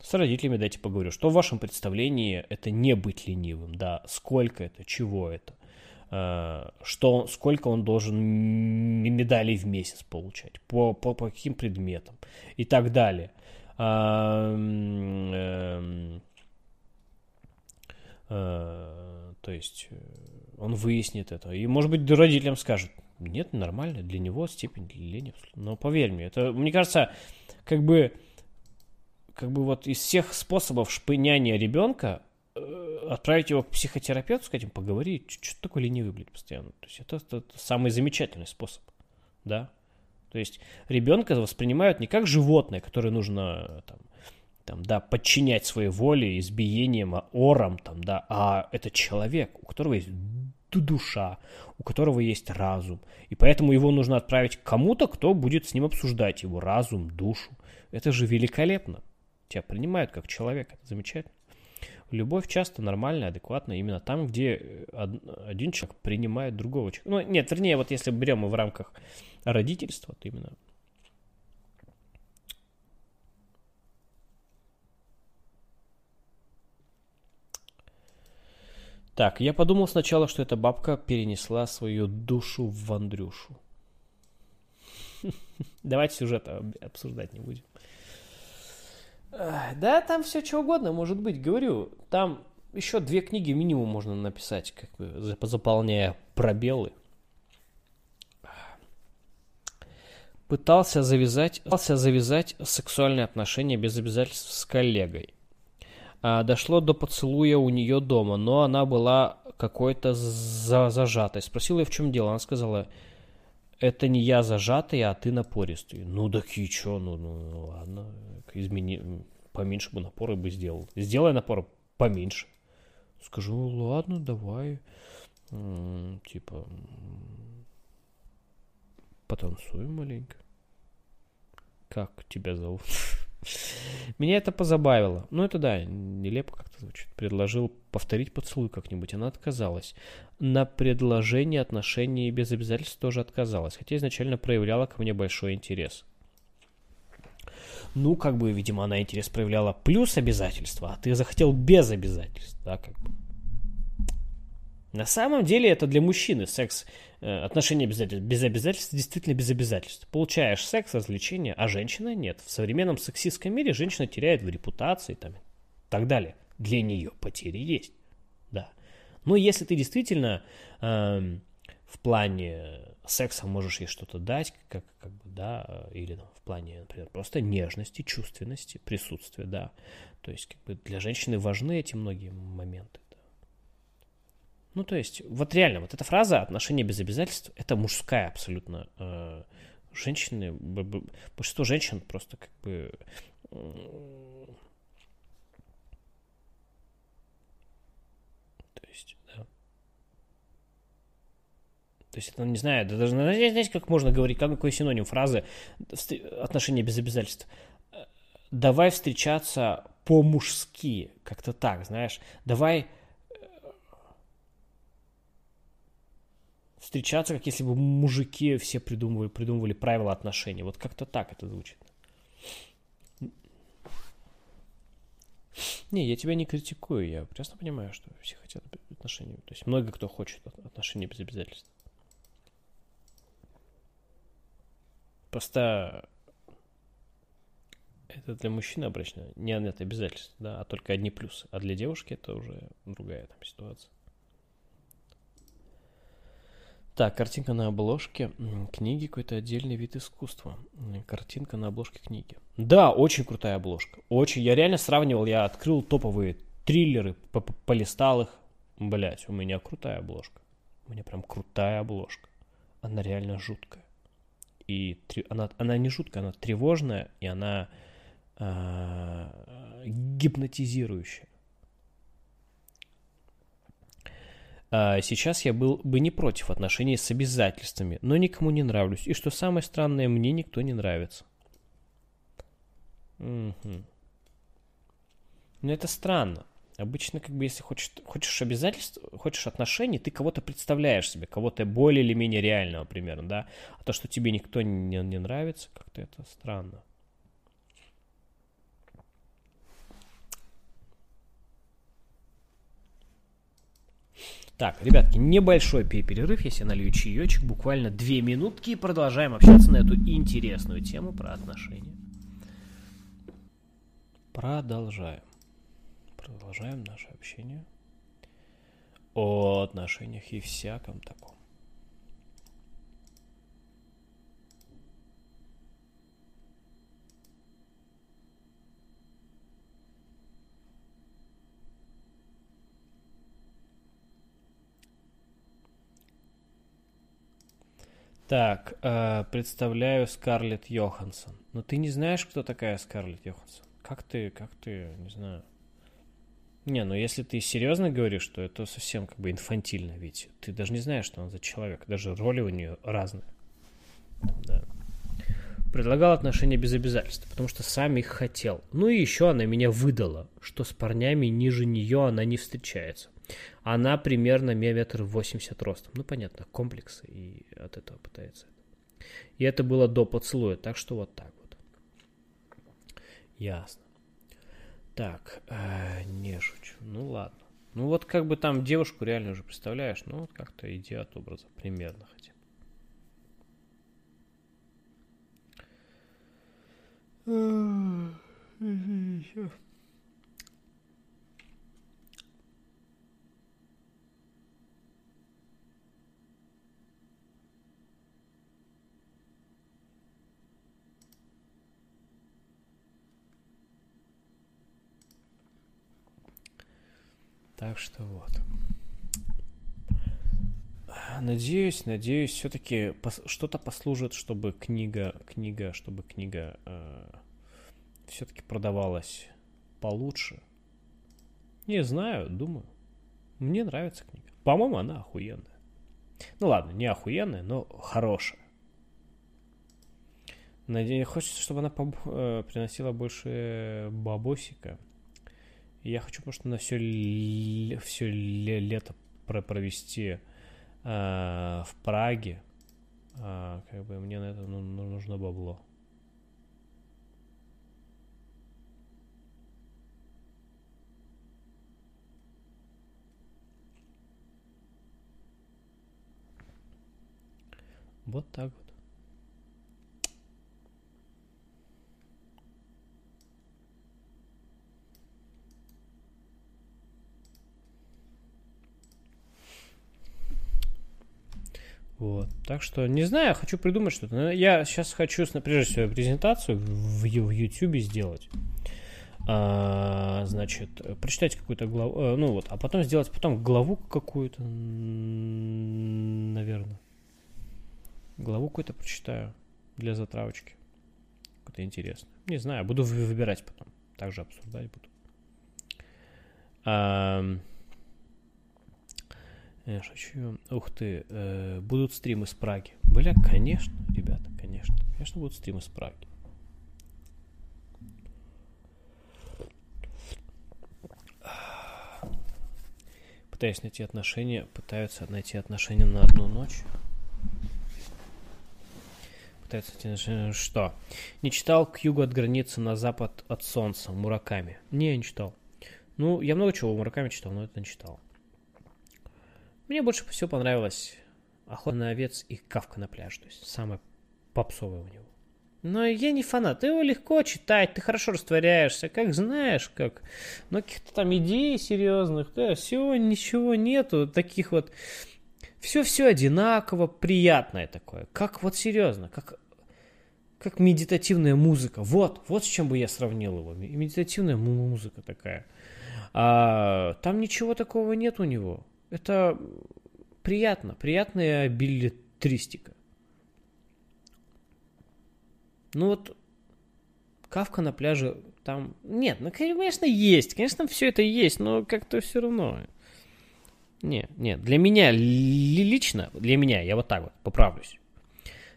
[SPEAKER 1] с родителями дайте поговорю. Что в вашем представлении это не быть ленивым? Да, сколько это, чего это? А, что, сколько он должен медалей в месяц получать? По, по, по каким предметам? И так далее. Эм, то есть э, он выяснит это. И, может быть, родителям скажет, нет, нормально, для него степень лени. Но поверь мне, это, мне кажется, как бы, как бы вот из всех способов шпыняния ребенка э, отправить его к психотерапевту, сказать им, поговори, что такое ленивый, блядь, постоянно. То есть это, это, это самый замечательный способ, да. То есть ребенка воспринимают не как животное, которое нужно там, там, да, подчинять своей воле, избиением, ором, там, да, а это человек, у которого есть душа, у которого есть разум. И поэтому его нужно отправить кому-то, кто будет с ним обсуждать его разум, душу. Это же великолепно. Тебя принимают как человек, это замечательно. Любовь часто нормальная, адекватная именно там, где э, один человек принимает другого человека. Ну, нет, вернее, вот если берем мы в рамках родительства, то именно Так, я подумал сначала, что эта бабка перенесла свою душу в Андрюшу. (laughs) Давайте сюжет обсуждать не будем. Да, там все что угодно может быть. Говорю, там еще две книги минимум можно написать, как бы заполняя пробелы. Пытался завязать, пытался завязать сексуальные отношения без обязательств с коллегой. А, дошло до поцелуя у нее дома, но она была какой-то за зажатой. Спросила я, в чем дело. Она сказала, это не я зажатый, а ты напористый. Ну, так и чё? Ну, ну, ну ладно, измени, поменьше бы напора бы сделал. Сделай напор поменьше. Скажу, ладно, давай. Типа, потанцуем маленько. Как тебя зовут? (laughs) Меня это позабавило. Ну, это да, нелепо как-то звучит. Предложил повторить поцелуй как-нибудь. Она отказалась. На предложение отношений без обязательств тоже отказалась. Хотя изначально проявляла ко мне большой интерес. Ну, как бы, видимо, она интерес проявляла плюс обязательства, а ты захотел без обязательств, да, как бы. На самом деле это для мужчины секс, отношения без обязательств, без обязательств, действительно без обязательств. Получаешь секс, развлечения, а женщина нет. В современном сексистском мире женщина теряет в репутации там, и так далее. Для нее потери есть, да. Но если ты действительно э, в плане секса можешь ей что-то дать, как, как бы, да, или там, в плане, например, просто нежности, чувственности, присутствия, да. То есть, как бы для женщины важны эти многие моменты. Ну, то есть, вот реально, вот эта фраза «отношения без обязательств» — это мужская абсолютно. Э, женщины, большинство женщин просто как бы... То есть, да. То есть, это, не знаю, даже, знаете, как можно говорить, какой синоним фразы «отношения без обязательств»? Давай встречаться по-мужски, как-то так, знаешь. Давай встречаться, как если бы мужики все придумывали, придумывали правила отношений. Вот как-то так это звучит. Не, я тебя не критикую, я прекрасно понимаю, что все хотят отношений. То есть много кто хочет отношений без обязательств. Просто это для мужчины обычно не нет обязательств, да, а только одни плюсы. А для девушки это уже другая там ситуация. Так, картинка на обложке книги, какой-то отдельный вид искусства. Картинка на обложке книги. Да, очень крутая обложка. Очень. Я реально сравнивал, я открыл топовые триллеры, полистал их. Блять, у меня крутая обложка. У меня прям крутая обложка. Она реально жуткая. И она, она не жуткая, она тревожная, и она э, гипнотизирующая. А сейчас я был бы не против отношений с обязательствами, но никому не нравлюсь. И что самое странное, мне никто не нравится. Угу. Но это странно. Обычно, как бы, если хочешь, хочешь обязательств, хочешь отношений, ты кого-то представляешь себе, кого-то более или менее реального примерно, да. А то, что тебе никто не, не нравится, как-то это странно. Так, ребятки, небольшой перерыв, я налью чаечек, буквально две минутки, и продолжаем общаться на эту интересную тему про отношения. Продолжаем. Продолжаем наше общение о отношениях и всяком таком. Так, э, представляю Скарлетт Йоханссон. Но ты не знаешь, кто такая Скарлетт Йоханссон? Как ты, как ты, не знаю. Не, ну если ты серьезно говоришь, то это совсем как бы инфантильно, ведь ты даже не знаешь, что он за человек. Даже роли у нее разные. Да. Предлагал отношения без обязательств, потому что сам их хотел. Ну и еще она меня выдала, что с парнями ниже нее она не встречается. Она примерно метр восемьдесят ростом. Ну, понятно, комплексы, и от этого пытается. И это было до поцелуя, так что вот так вот. Ясно. Так, э, не шучу. Ну ладно. Ну вот как бы там девушку реально уже представляешь, ну вот как-то иди от образа примерно хотя бы. (laughs) Так что вот. Надеюсь, надеюсь, все-таки что-то послужит, чтобы книга, книга, чтобы книга э, все-таки продавалась получше. Не знаю, думаю. Мне нравится книга. По-моему, она охуенная. Ну ладно, не охуенная, но хорошая. Надеюсь, хочется, чтобы она э, приносила больше бабосика. Я хочу просто на все, все ле- лето про- провести э, в Праге. А, как бы мне на это ну, ну, нужно бабло. Вот так вот. Вот. Так что, не знаю, хочу придумать что-то. Но я сейчас хочу, прежде всего, презентацию в, в сделать. А, значит, прочитать какую-то главу, э, ну вот, а потом сделать потом главу какую-то, наверное. Главу какую-то прочитаю для затравочки. Какое-то интересное. Не знаю, буду вы- выбирать потом. Также обсуждать буду. Ам, я шучу. Ух ты, э, будут стримы с Праги. Бля, конечно, ребята, конечно. Конечно, будут стримы с Праги. Пытаюсь найти отношения, пытаются найти отношения на одну ночь. Пытаются найти отношения... Что? Не читал «К югу от границы, на запад от солнца» Мураками? Не, не читал. Ну, я много чего Мураками читал, но это не читал. Мне больше всего понравилось «Охота на овец» и «Кавка на пляже». То есть самое попсовое у него. Но я не фанат. Его легко читать, ты хорошо растворяешься, как знаешь, как. Но каких-то там идей серьезных, да, всего ничего нету. Таких вот. Все-все одинаково, приятное такое. Как вот серьезно, как, как медитативная музыка. Вот, вот с чем бы я сравнил его. Медитативная му- музыка такая. А, там ничего такого нет у него. Это приятно, приятная билетристика. Ну вот, Кавка на пляже там... Нет, ну, конечно, есть. Конечно, все это есть, но как-то все равно. Нет, нет, для меня ли- лично, для меня, я вот так вот поправлюсь.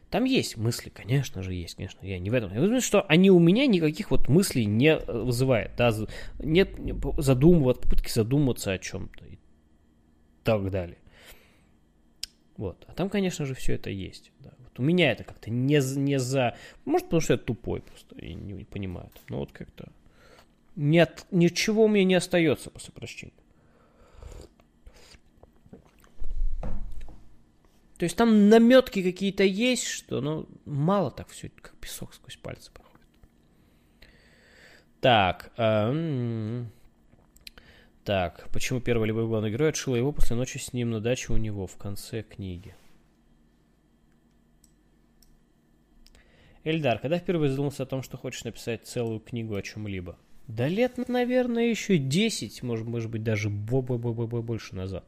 [SPEAKER 1] Там есть мысли, конечно же, есть, конечно. Я не в этом. Я думаю, что они у меня никаких вот мыслей не вызывают. Да, нет задумываться, попытки задуматься о чем-то и так далее. Вот. А там, конечно же, все это есть. Да. Вот у меня это как-то не, не за... Может, потому что я тупой просто и не, не понимаю. Но вот как-то... Нет, ничего у меня не остается после прочтения. То есть там наметки какие-то есть, что, ну, мало так все, как песок сквозь пальцы проходит. Так, а, м, так, почему первая любовь главного героя отшила его после ночи с ним на даче у него в конце книги? Эльдар, когда впервые задумался о том, что хочешь написать целую книгу о чем-либо? Да лет, наверное, еще 10, может, может быть, даже бо -бо -бо -бо -бо больше назад.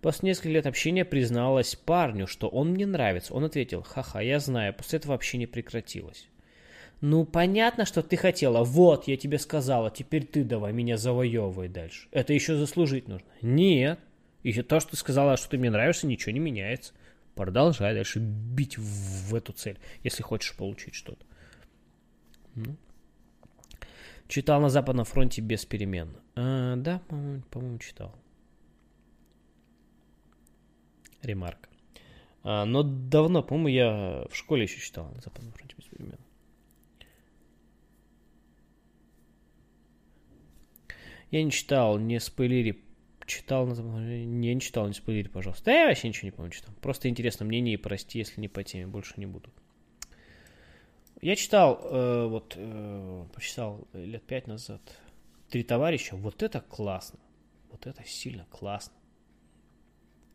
[SPEAKER 1] После нескольких лет общения призналась парню, что он мне нравится. Он ответил, ха-ха, я знаю, после этого общение прекратилось. Ну, понятно, что ты хотела. Вот, я тебе сказала, теперь ты давай меня завоевывай дальше. Это еще заслужить нужно. Нет. Еще то, что ты сказала, что ты мне нравишься, ничего не меняется. Продолжай дальше бить в, в эту цель, если хочешь получить что-то. Ну. Читал на Западном фронте без перемен. А, да, по-моему, по-моему, читал. Ремарка. А, но давно, по-моему, я в школе еще читал на Западном фронте без перемен. Я не читал, не спойлери. Читал. Не, не читал, не спойлери, пожалуйста. Да я вообще ничего не помню, читал. Просто интересно мнение и прости, если не по теме, больше не буду. Я читал, э, вот, э, прочитал лет пять назад «Три товарища». Вот это классно. Вот это сильно классно.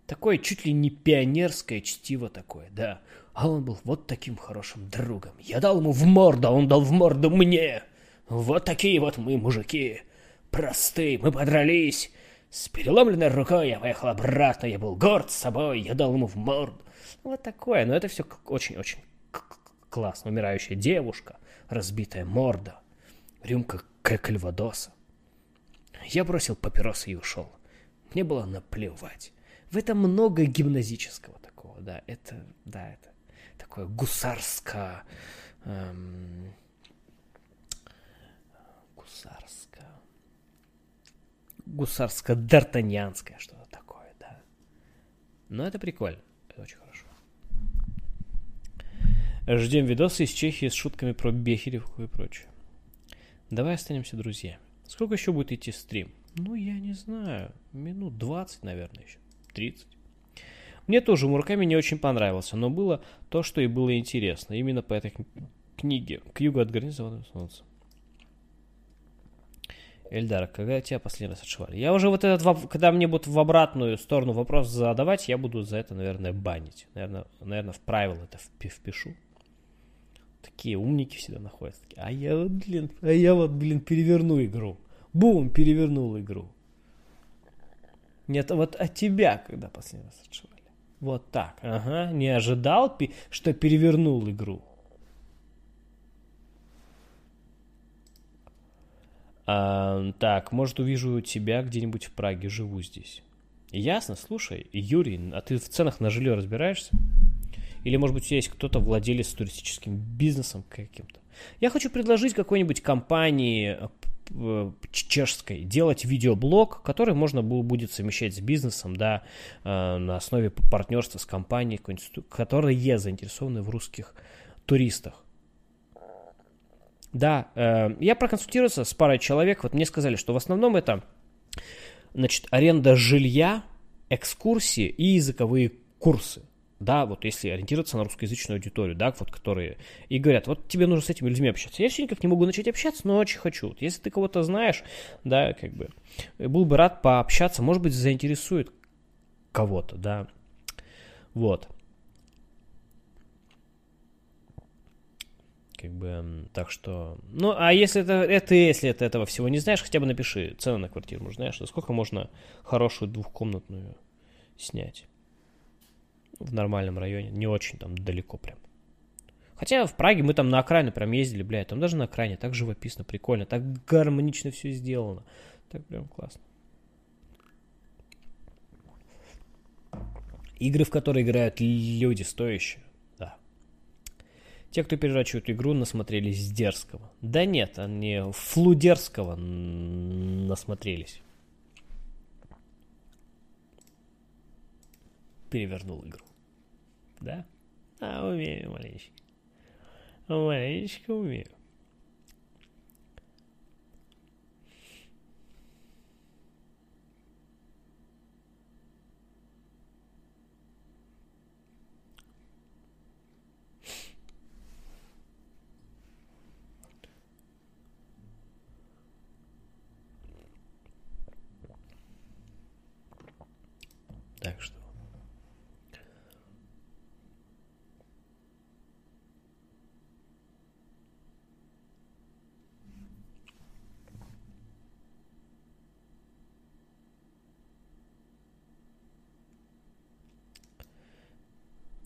[SPEAKER 1] Такое чуть ли не пионерское чтиво такое, да. А он был вот таким хорошим другом. Я дал ему в морду, а он дал в морду мне. Вот такие вот мы, мужики. Простые, мы подрались. С переломленной рукой я поехал обратно, я был горд собой, я дал ему в морду. Вот такое, но это все очень-очень классно. Умирающая девушка, разбитая морда, рюмка кальвадоса. Я бросил папиросы и ушел. Мне было наплевать. В этом много гимназического такого, да, это, да, это такое гусарско... Эм, Гусарско-д'Артаньянское что-то такое, да. Но это прикольно, это очень хорошо. Ждем видосы из Чехии с шутками про Бехеревку и прочее. Давай останемся друзьями. Сколько еще будет идти стрим? Ну, я не знаю. Минут 20, наверное, еще. 30. Мне тоже Мураками не очень понравился, но было то, что и было интересно. Именно по этой книге. К югу от границы солнца. Эльдар, когда тебя последний раз отшивали? Я уже вот этот, когда мне будут в обратную сторону вопрос задавать, я буду за это, наверное, банить. Наверное, наверное в правила это впишу. Такие умники всегда находятся. А я вот, блин, а я вот, блин, переверну игру. Бум, перевернул игру. Нет, вот от тебя, когда последний раз отшивали. Вот так, ага. Не ожидал, что перевернул игру. А, так, может, увижу тебя где-нибудь в Праге, живу здесь. Ясно, слушай, Юрий, а ты в ценах на жилье разбираешься? Или, может быть, у тебя есть кто-то владелец туристическим бизнесом каким-то? Я хочу предложить какой-нибудь компании э, чешской делать видеоблог, который можно будет совмещать с бизнесом, да, э, на основе партнерства с компанией, которые заинтересованы в русских туристах. Да, э, я проконсультировался с парой человек, вот мне сказали, что в основном это, значит, аренда жилья, экскурсии и языковые курсы да, вот если ориентироваться на русскоязычную аудиторию, да, вот которые, и говорят, вот тебе нужно с этими людьми общаться. Я все никак не могу начать общаться, но очень хочу. Вот если ты кого-то знаешь, да, как бы, был бы рад пообщаться, может быть, заинтересует кого-то, да, вот. Как бы, так что, ну, а если это, это, если ты этого всего не знаешь, хотя бы напиши цену на квартиру, может, знаешь, сколько можно хорошую двухкомнатную снять в нормальном районе, не очень там далеко прям. Хотя в Праге мы там на окраину прям ездили, блядь, там даже на окраине так живописно, прикольно, так гармонично все сделано. Так прям классно. Игры, в которые играют люди стоящие. Те, кто перерачивают игру, насмотрелись дерзкого. Да нет, они флудерского насмотрелись. перевернул игру. Да? А, умею маленечко. Маленечко умею. Так что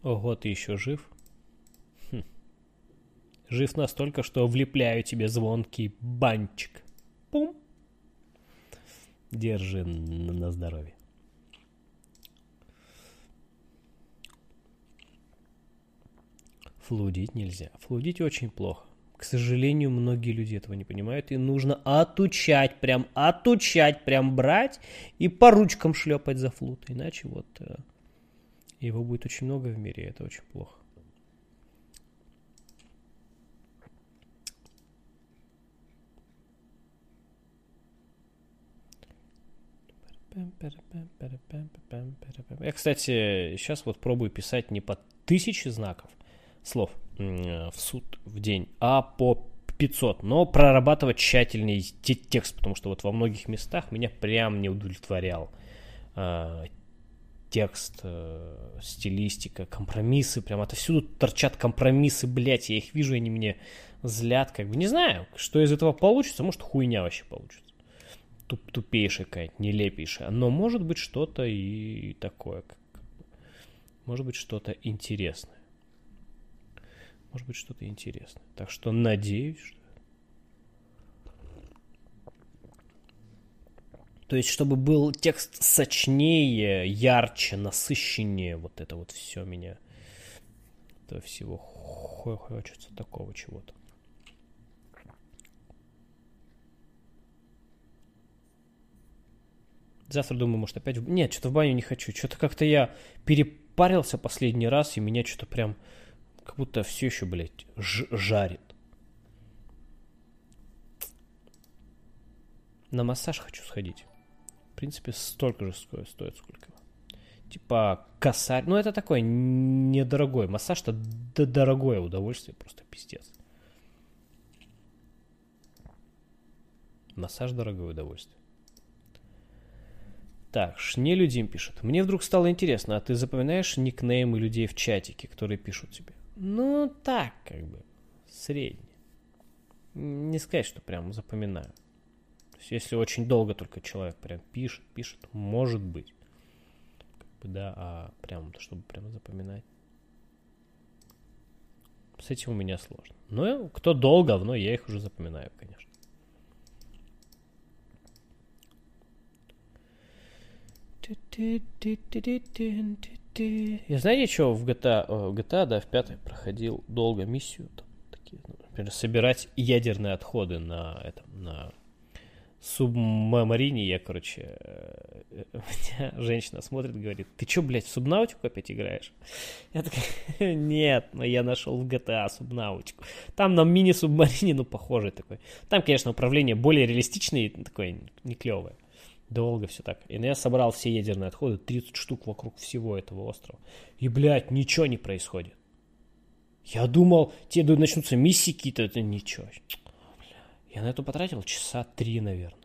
[SPEAKER 1] Ого, ты еще жив? Хм. Жив настолько, что влепляю тебе звонкий банчик. Пум. Держи на здоровье. Флудить нельзя. Флудить очень плохо. К сожалению, многие люди этого не понимают, и нужно отучать, прям отучать, прям брать и по ручкам шлепать за флут, иначе вот э, его будет очень много в мире, и это очень плохо. Я, кстати, сейчас вот пробую писать не по тысячи знаков слов в суд в день, а по 500, но прорабатывать тщательнее текст, потому что вот во многих местах меня прям не удовлетворял а, текст, э, стилистика, компромиссы, прям отовсюду торчат компромиссы, блядь, я их вижу, они мне злят, как бы, не знаю, что из этого получится, может, хуйня вообще получится. туп, тупейшая какая-нибудь, нелепейшая. Но может быть что-то и такое. Может быть что-то интересное. Может быть что-то интересное. Так что надеюсь, что... То есть, чтобы был текст сочнее, ярче, насыщеннее, вот это вот все меня... Это всего хочется такого чего-то. Завтра думаю, может, опять... Нет, что-то в баню не хочу. Что-то как-то я перепарился последний раз, и меня что-то прям как будто все еще, блядь, жарит. На массаж хочу сходить. В принципе, столько же стоит, сколько. Типа косарь. Ну, это такой недорогой. Массаж-то дорогое удовольствие, просто пиздец. Массаж дорогое удовольствие. Так, Шнелюдим пишет. Мне вдруг стало интересно, а ты запоминаешь никнеймы людей в чатике, которые пишут тебе? Ну, так, как бы, средний. Не сказать, что прям запоминаю. То есть, если очень долго только человек прям пишет, пишет, может быть. Как бы, да, а прям, чтобы прям запоминать. С этим у меня сложно. Но кто долго, говно, я их уже запоминаю, конечно. Я знаете, что в GTA, в GTA, да, в пятой проходил долго миссию, там, такие, ну, например, собирать ядерные отходы на этом, на субмарине. Я, короче, э, (laughs) меня женщина смотрит, говорит, ты что, блядь, в субнаутику опять играешь? Я такая, (laughs) нет, но я нашел в GTA субнаутику. Там на мини-субмарине, ну, похожий такой. Там, конечно, управление более реалистичное, такое не клевое. Долго все так. И я собрал все ядерные отходы, 30 штук вокруг всего этого острова. И, блядь, ничего не происходит. Я думал, те начнутся миссии какие-то, это ничего. Я на это потратил часа три, наверное.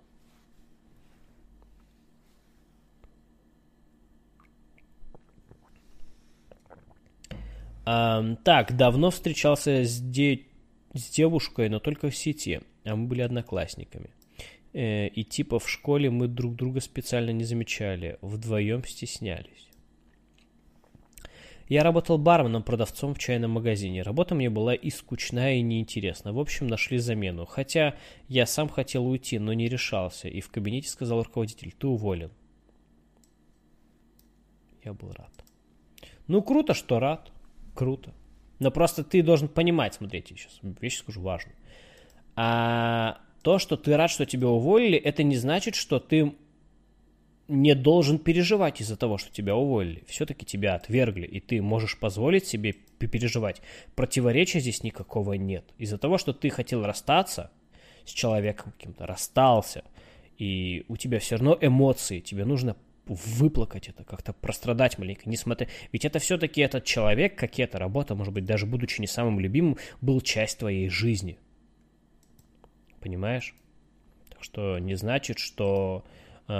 [SPEAKER 1] А, так, давно встречался с, де... с девушкой, но только в сети. А мы были одноклассниками. Э, и типа в школе мы друг друга специально не замечали, вдвоем стеснялись. Я работал барменом, продавцом в чайном магазине. Работа мне была и скучная, и неинтересна. В общем, нашли замену. Хотя я сам хотел уйти, но не решался. И в кабинете сказал руководитель, ты уволен. Я был рад. Ну, круто, что рад. Круто. Но просто ты должен понимать, смотрите, сейчас вещь скажу важную. А то, что ты рад, что тебя уволили, это не значит, что ты не должен переживать из-за того, что тебя уволили. Все-таки тебя отвергли, и ты можешь позволить себе переживать. Противоречия здесь никакого нет. Из-за того, что ты хотел расстаться с человеком каким-то, расстался, и у тебя все равно эмоции, тебе нужно выплакать это, как-то прострадать маленько, несмотря... Ведь это все-таки этот человек, как и эта работа, может быть, даже будучи не самым любимым, был часть твоей жизни понимаешь? Так что не значит, что э,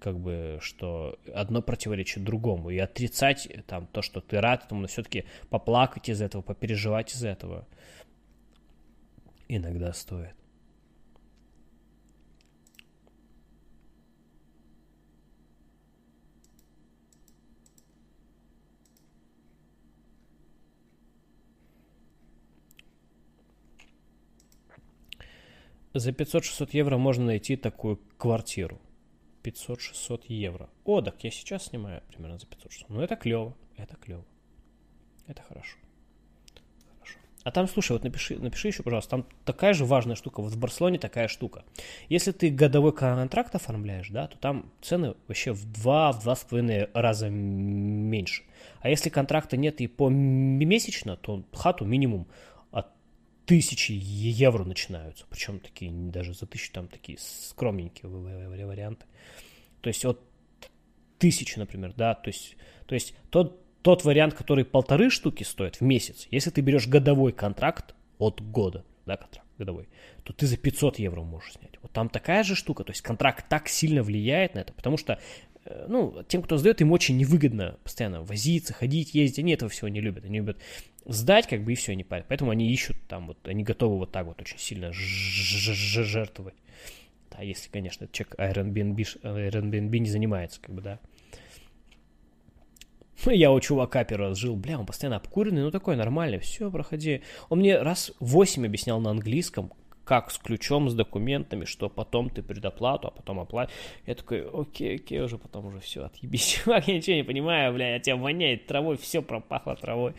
[SPEAKER 1] как бы, что одно противоречит другому. И отрицать там то, что ты рад этому, но все-таки поплакать из этого, попереживать из этого иногда стоит. За 500-600 евро можно найти такую квартиру. 500-600 евро. О, так я сейчас снимаю примерно за 500-600. Ну, это клево. Это клево. Это хорошо. Хорошо. А там, слушай, вот напиши, напиши еще, пожалуйста, там такая же важная штука. Вот в Барселоне такая штука. Если ты годовой контракт оформляешь, да, то там цены вообще в 2-2,5 раза меньше. А если контракта нет и по месячно, то хату минимум тысячи евро начинаются. Причем такие, даже за тысячу там такие скромненькие варианты. То есть от тысячи, например, да, то есть, то есть тот, тот вариант, который полторы штуки стоит в месяц, если ты берешь годовой контракт от года, да, контракт годовой, то ты за 500 евро можешь снять. Вот там такая же штука, то есть контракт так сильно влияет на это, потому что ну, тем, кто сдает, им очень невыгодно постоянно возиться, ходить, ездить. Они этого всего не любят. Они любят сдать, как бы, и все, не парят. Поэтому они ищут там, вот, они готовы вот так вот очень сильно жертвовать. А если, конечно, человек Airbnb, Airbnb не занимается, как бы, да. Я у чувака первый раз жил, бля, он постоянно обкуренный, ну такой нормальный, все, проходи. Он мне раз восемь объяснял на английском, как с ключом, с документами, что потом ты предоплату, а потом оплату. Я такой, окей, окей, уже потом уже все, отъебись, (laughs) я ничего не понимаю, бля, я тебя воняет травой, все пропахло травой.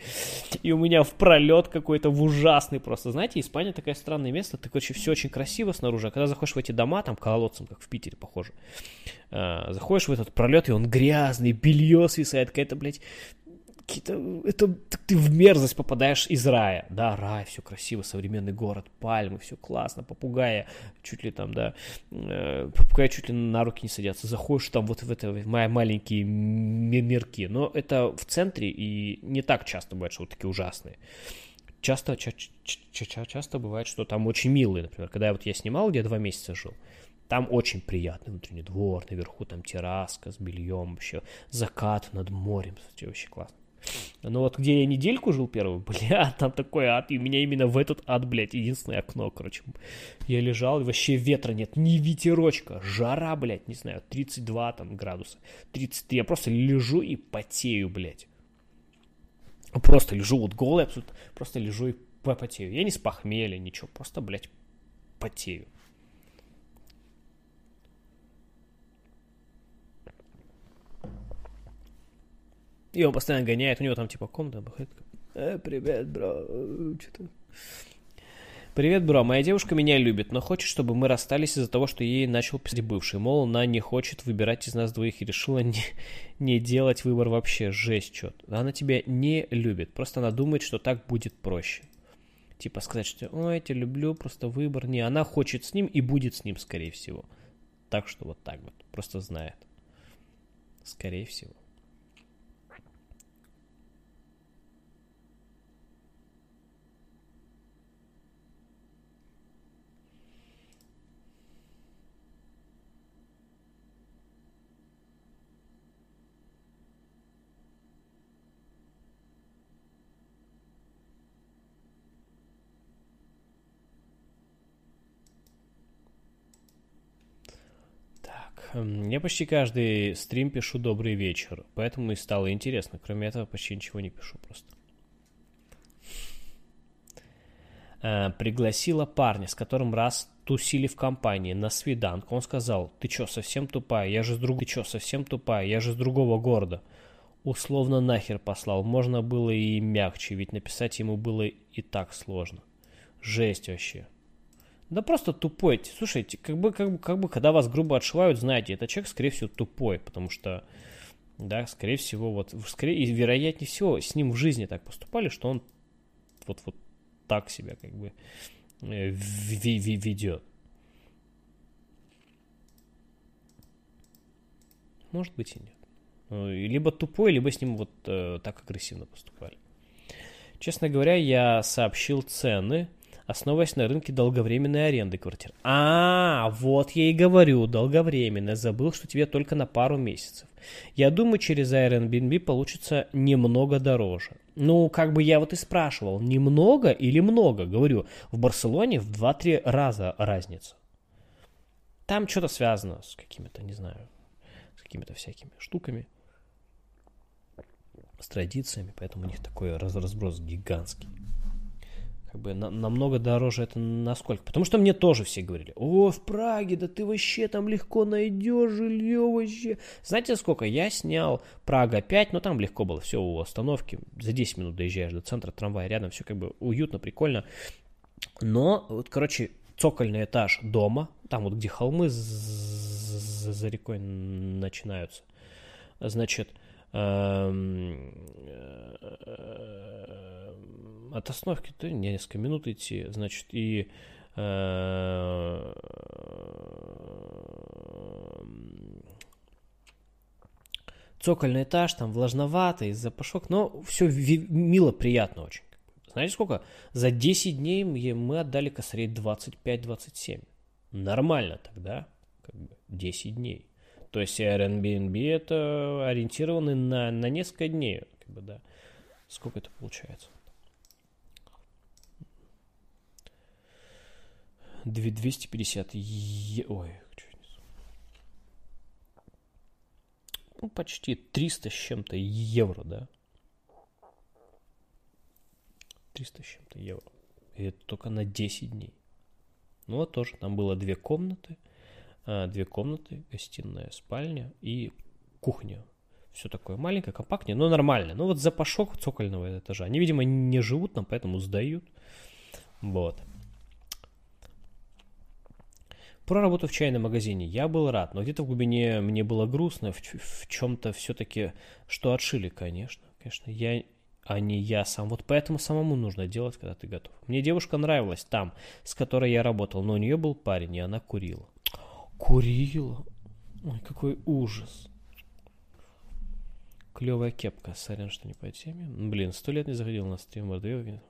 [SPEAKER 1] И у меня в пролет какой-то в ужасный просто. Знаете, Испания такое странное место, ты, короче, все очень красиво снаружи, а когда заходишь в эти дома, там колодцем, как в Питере, похоже, а, заходишь в этот пролет, и он грязный, белье свисает, какая-то, блядь, какие-то... Это ты в мерзость попадаешь из рая. Да, рай, все красиво, современный город, пальмы, все классно, попугаи чуть ли там, да, э, попугаи чуть ли на руки не садятся. Заходишь там вот в это мои маленькие мирки. Но это в центре и не так часто бывает, что вот такие ужасные. Часто, ча- ча- часто бывает, что там очень милые, например, когда я вот я снимал, где два месяца жил, там очень приятный внутренний двор, наверху там терраска с бельем, вообще закат над морем, вообще классно. Но вот где я недельку жил первую, (laughs) бля, там такой ад, и у меня именно в этот ад, блядь, единственное окно, короче. Я лежал, и вообще ветра нет, ни ветерочка, жара, блядь, не знаю, 32 там градуса, 33, я просто лежу и потею, блядь. Просто лежу вот голый абсолютно, просто лежу и потею. Я не с похмелья, ничего, просто, блядь, потею. И он постоянно гоняет, у него там типа комната бахает. Э, привет, бро, что-то... Привет, бро, моя девушка меня любит, но хочет, чтобы мы расстались из-за того, что ей начал писать бывший. Мол, она не хочет выбирать из нас двоих и решила не, не делать выбор вообще. Жесть, что-то. Она тебя не любит, просто она думает, что так будет проще. Типа сказать, что ой, я тебя люблю, просто выбор. Не, она хочет с ним и будет с ним, скорее всего. Так что вот так вот, просто знает. Скорее всего. Я почти каждый стрим пишу «Добрый вечер», поэтому и стало интересно. Кроме этого, почти ничего не пишу просто. А, пригласила парня, с которым раз тусили в компании на свиданку. Он сказал, ты чё, совсем тупая? Я же с друг... Ты чё, совсем тупая? Я же с другого города. Условно нахер послал. Можно было и мягче, ведь написать ему было и так сложно. Жесть вообще. Да просто тупой. Слушайте, как бы, как бы, как бы, когда вас грубо отшивают, знаете, этот человек, скорее всего, тупой, потому что, да, скорее всего, вот, скорее, и вероятнее всего, с ним в жизни так поступали, что он вот, вот так себя, как бы, э, ведет. Может быть и нет. Ну, либо тупой, либо с ним вот э, так агрессивно поступали. Честно говоря, я сообщил цены основываясь на рынке долговременной аренды квартир. А, вот я и говорю, долговременная. Забыл, что тебе только на пару месяцев. Я думаю, через Airbnb получится немного дороже. Ну, как бы я вот и спрашивал, немного или много? Говорю, в Барселоне в 2-3 раза разница. Там что-то связано с какими-то, не знаю, с какими-то всякими штуками, с традициями, поэтому у них такой разброс гигантский как бы на, намного дороже это насколько. Потому что мне тоже все говорили, о, в Праге, да ты вообще там легко найдешь жилье вообще. Знаете, сколько? Я снял Прага 5, но там легко было, все у остановки, за 10 минут доезжаешь до центра, трамвай рядом, все как бы уютно, прикольно. Но, вот, короче, цокольный этаж дома, там вот где холмы за, рекой начинаются, значит, эм, от остановки то несколько минут идти, значит, и э, цокольный этаж, там влажновато, из запашок, но все мило, приятно очень. Знаете сколько? За 10 дней мы отдали косарей 25-27. Нормально тогда, как бы 10 дней. То есть Airbnb это ориентированы на, на несколько дней, как бы, да. Сколько это получается? 250 е... Ой, ну, почти 300 с чем-то евро, да? 300 с чем-то евро. И это только на 10 дней. Ну, а тоже там было две комнаты. А, две комнаты, гостиная, спальня и кухня. Все такое маленькое, компактнее, но нормально. Ну, вот запашок цокольного этажа. Они, видимо, не живут там, поэтому сдают. Вот. Про работу в чайном магазине я был рад, но где-то в глубине мне было грустно, в, в чем-то все-таки, что отшили, конечно. Конечно, я, а не я сам. Вот поэтому самому нужно делать, когда ты готов. Мне девушка нравилась там, с которой я работал, но у нее был парень, и она курила. Курила? Ой, какой ужас. Клевая кепка. Сорян, что не по теме. Блин, сто лет не заходил на стрим Бордвега.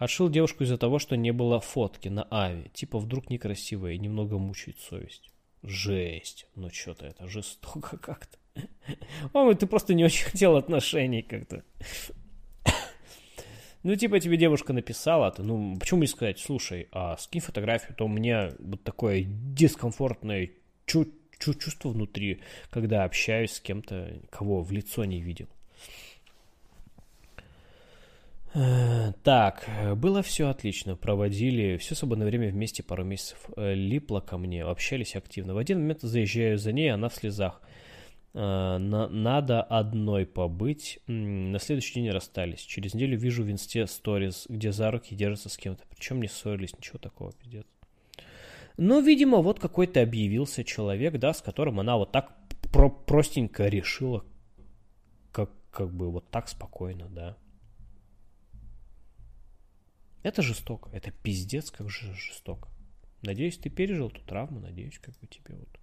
[SPEAKER 1] Отшил девушку из-за того, что не было фотки на Ави. Типа вдруг некрасивая и немного мучает совесть. Жесть. Ну что-то это жестоко (laughs) как-то. О, ты просто не очень (laughs) хотел отношений как-то. (coughs) Ну, типа, тебе девушка написала, а ты, ну, почему не сказать, слушай, а скинь фотографию, то у меня вот такое дискомфортное чу чу чувство внутри, когда общаюсь с кем-то, кого в лицо не видел. Э, так, было все отлично, проводили все свободное время вместе пару месяцев. Э, липла ко мне, общались активно. В один момент заезжаю за ней, она в слезах. Э, на, надо одной побыть. На следующий день расстались. Через неделю вижу в инсте сторис, где за руки держатся с кем-то. Причем не ссорились, ничего такого, пиздец. Ну, видимо, вот какой-то объявился человек, да, с которым она вот так про простенько решила, как, как бы вот так спокойно, да. Это жестоко, это пиздец, как же жестоко. Надеюсь, ты пережил эту травму, надеюсь, как бы тебе вот...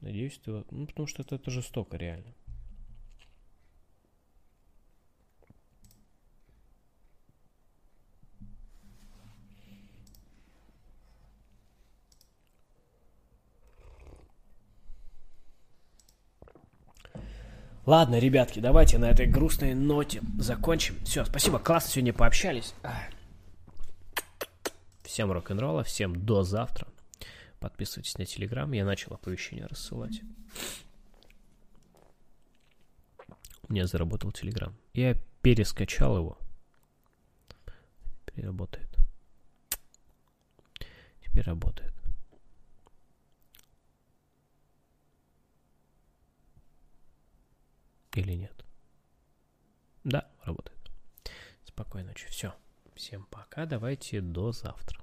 [SPEAKER 1] Надеюсь, ты... Ну, потому что это, это жестоко, реально. Ладно, ребятки, давайте на этой грустной ноте закончим. Все, спасибо, классно сегодня пообщались. Всем рок-н-ролла, всем до завтра. Подписывайтесь на Телеграм, я начал оповещения рассылать. У меня заработал Телеграм. Я перескачал его. Теперь работает. Теперь работает. Или нет? Да, работает. Спокойной ночи. Все. Всем пока. Давайте до завтра.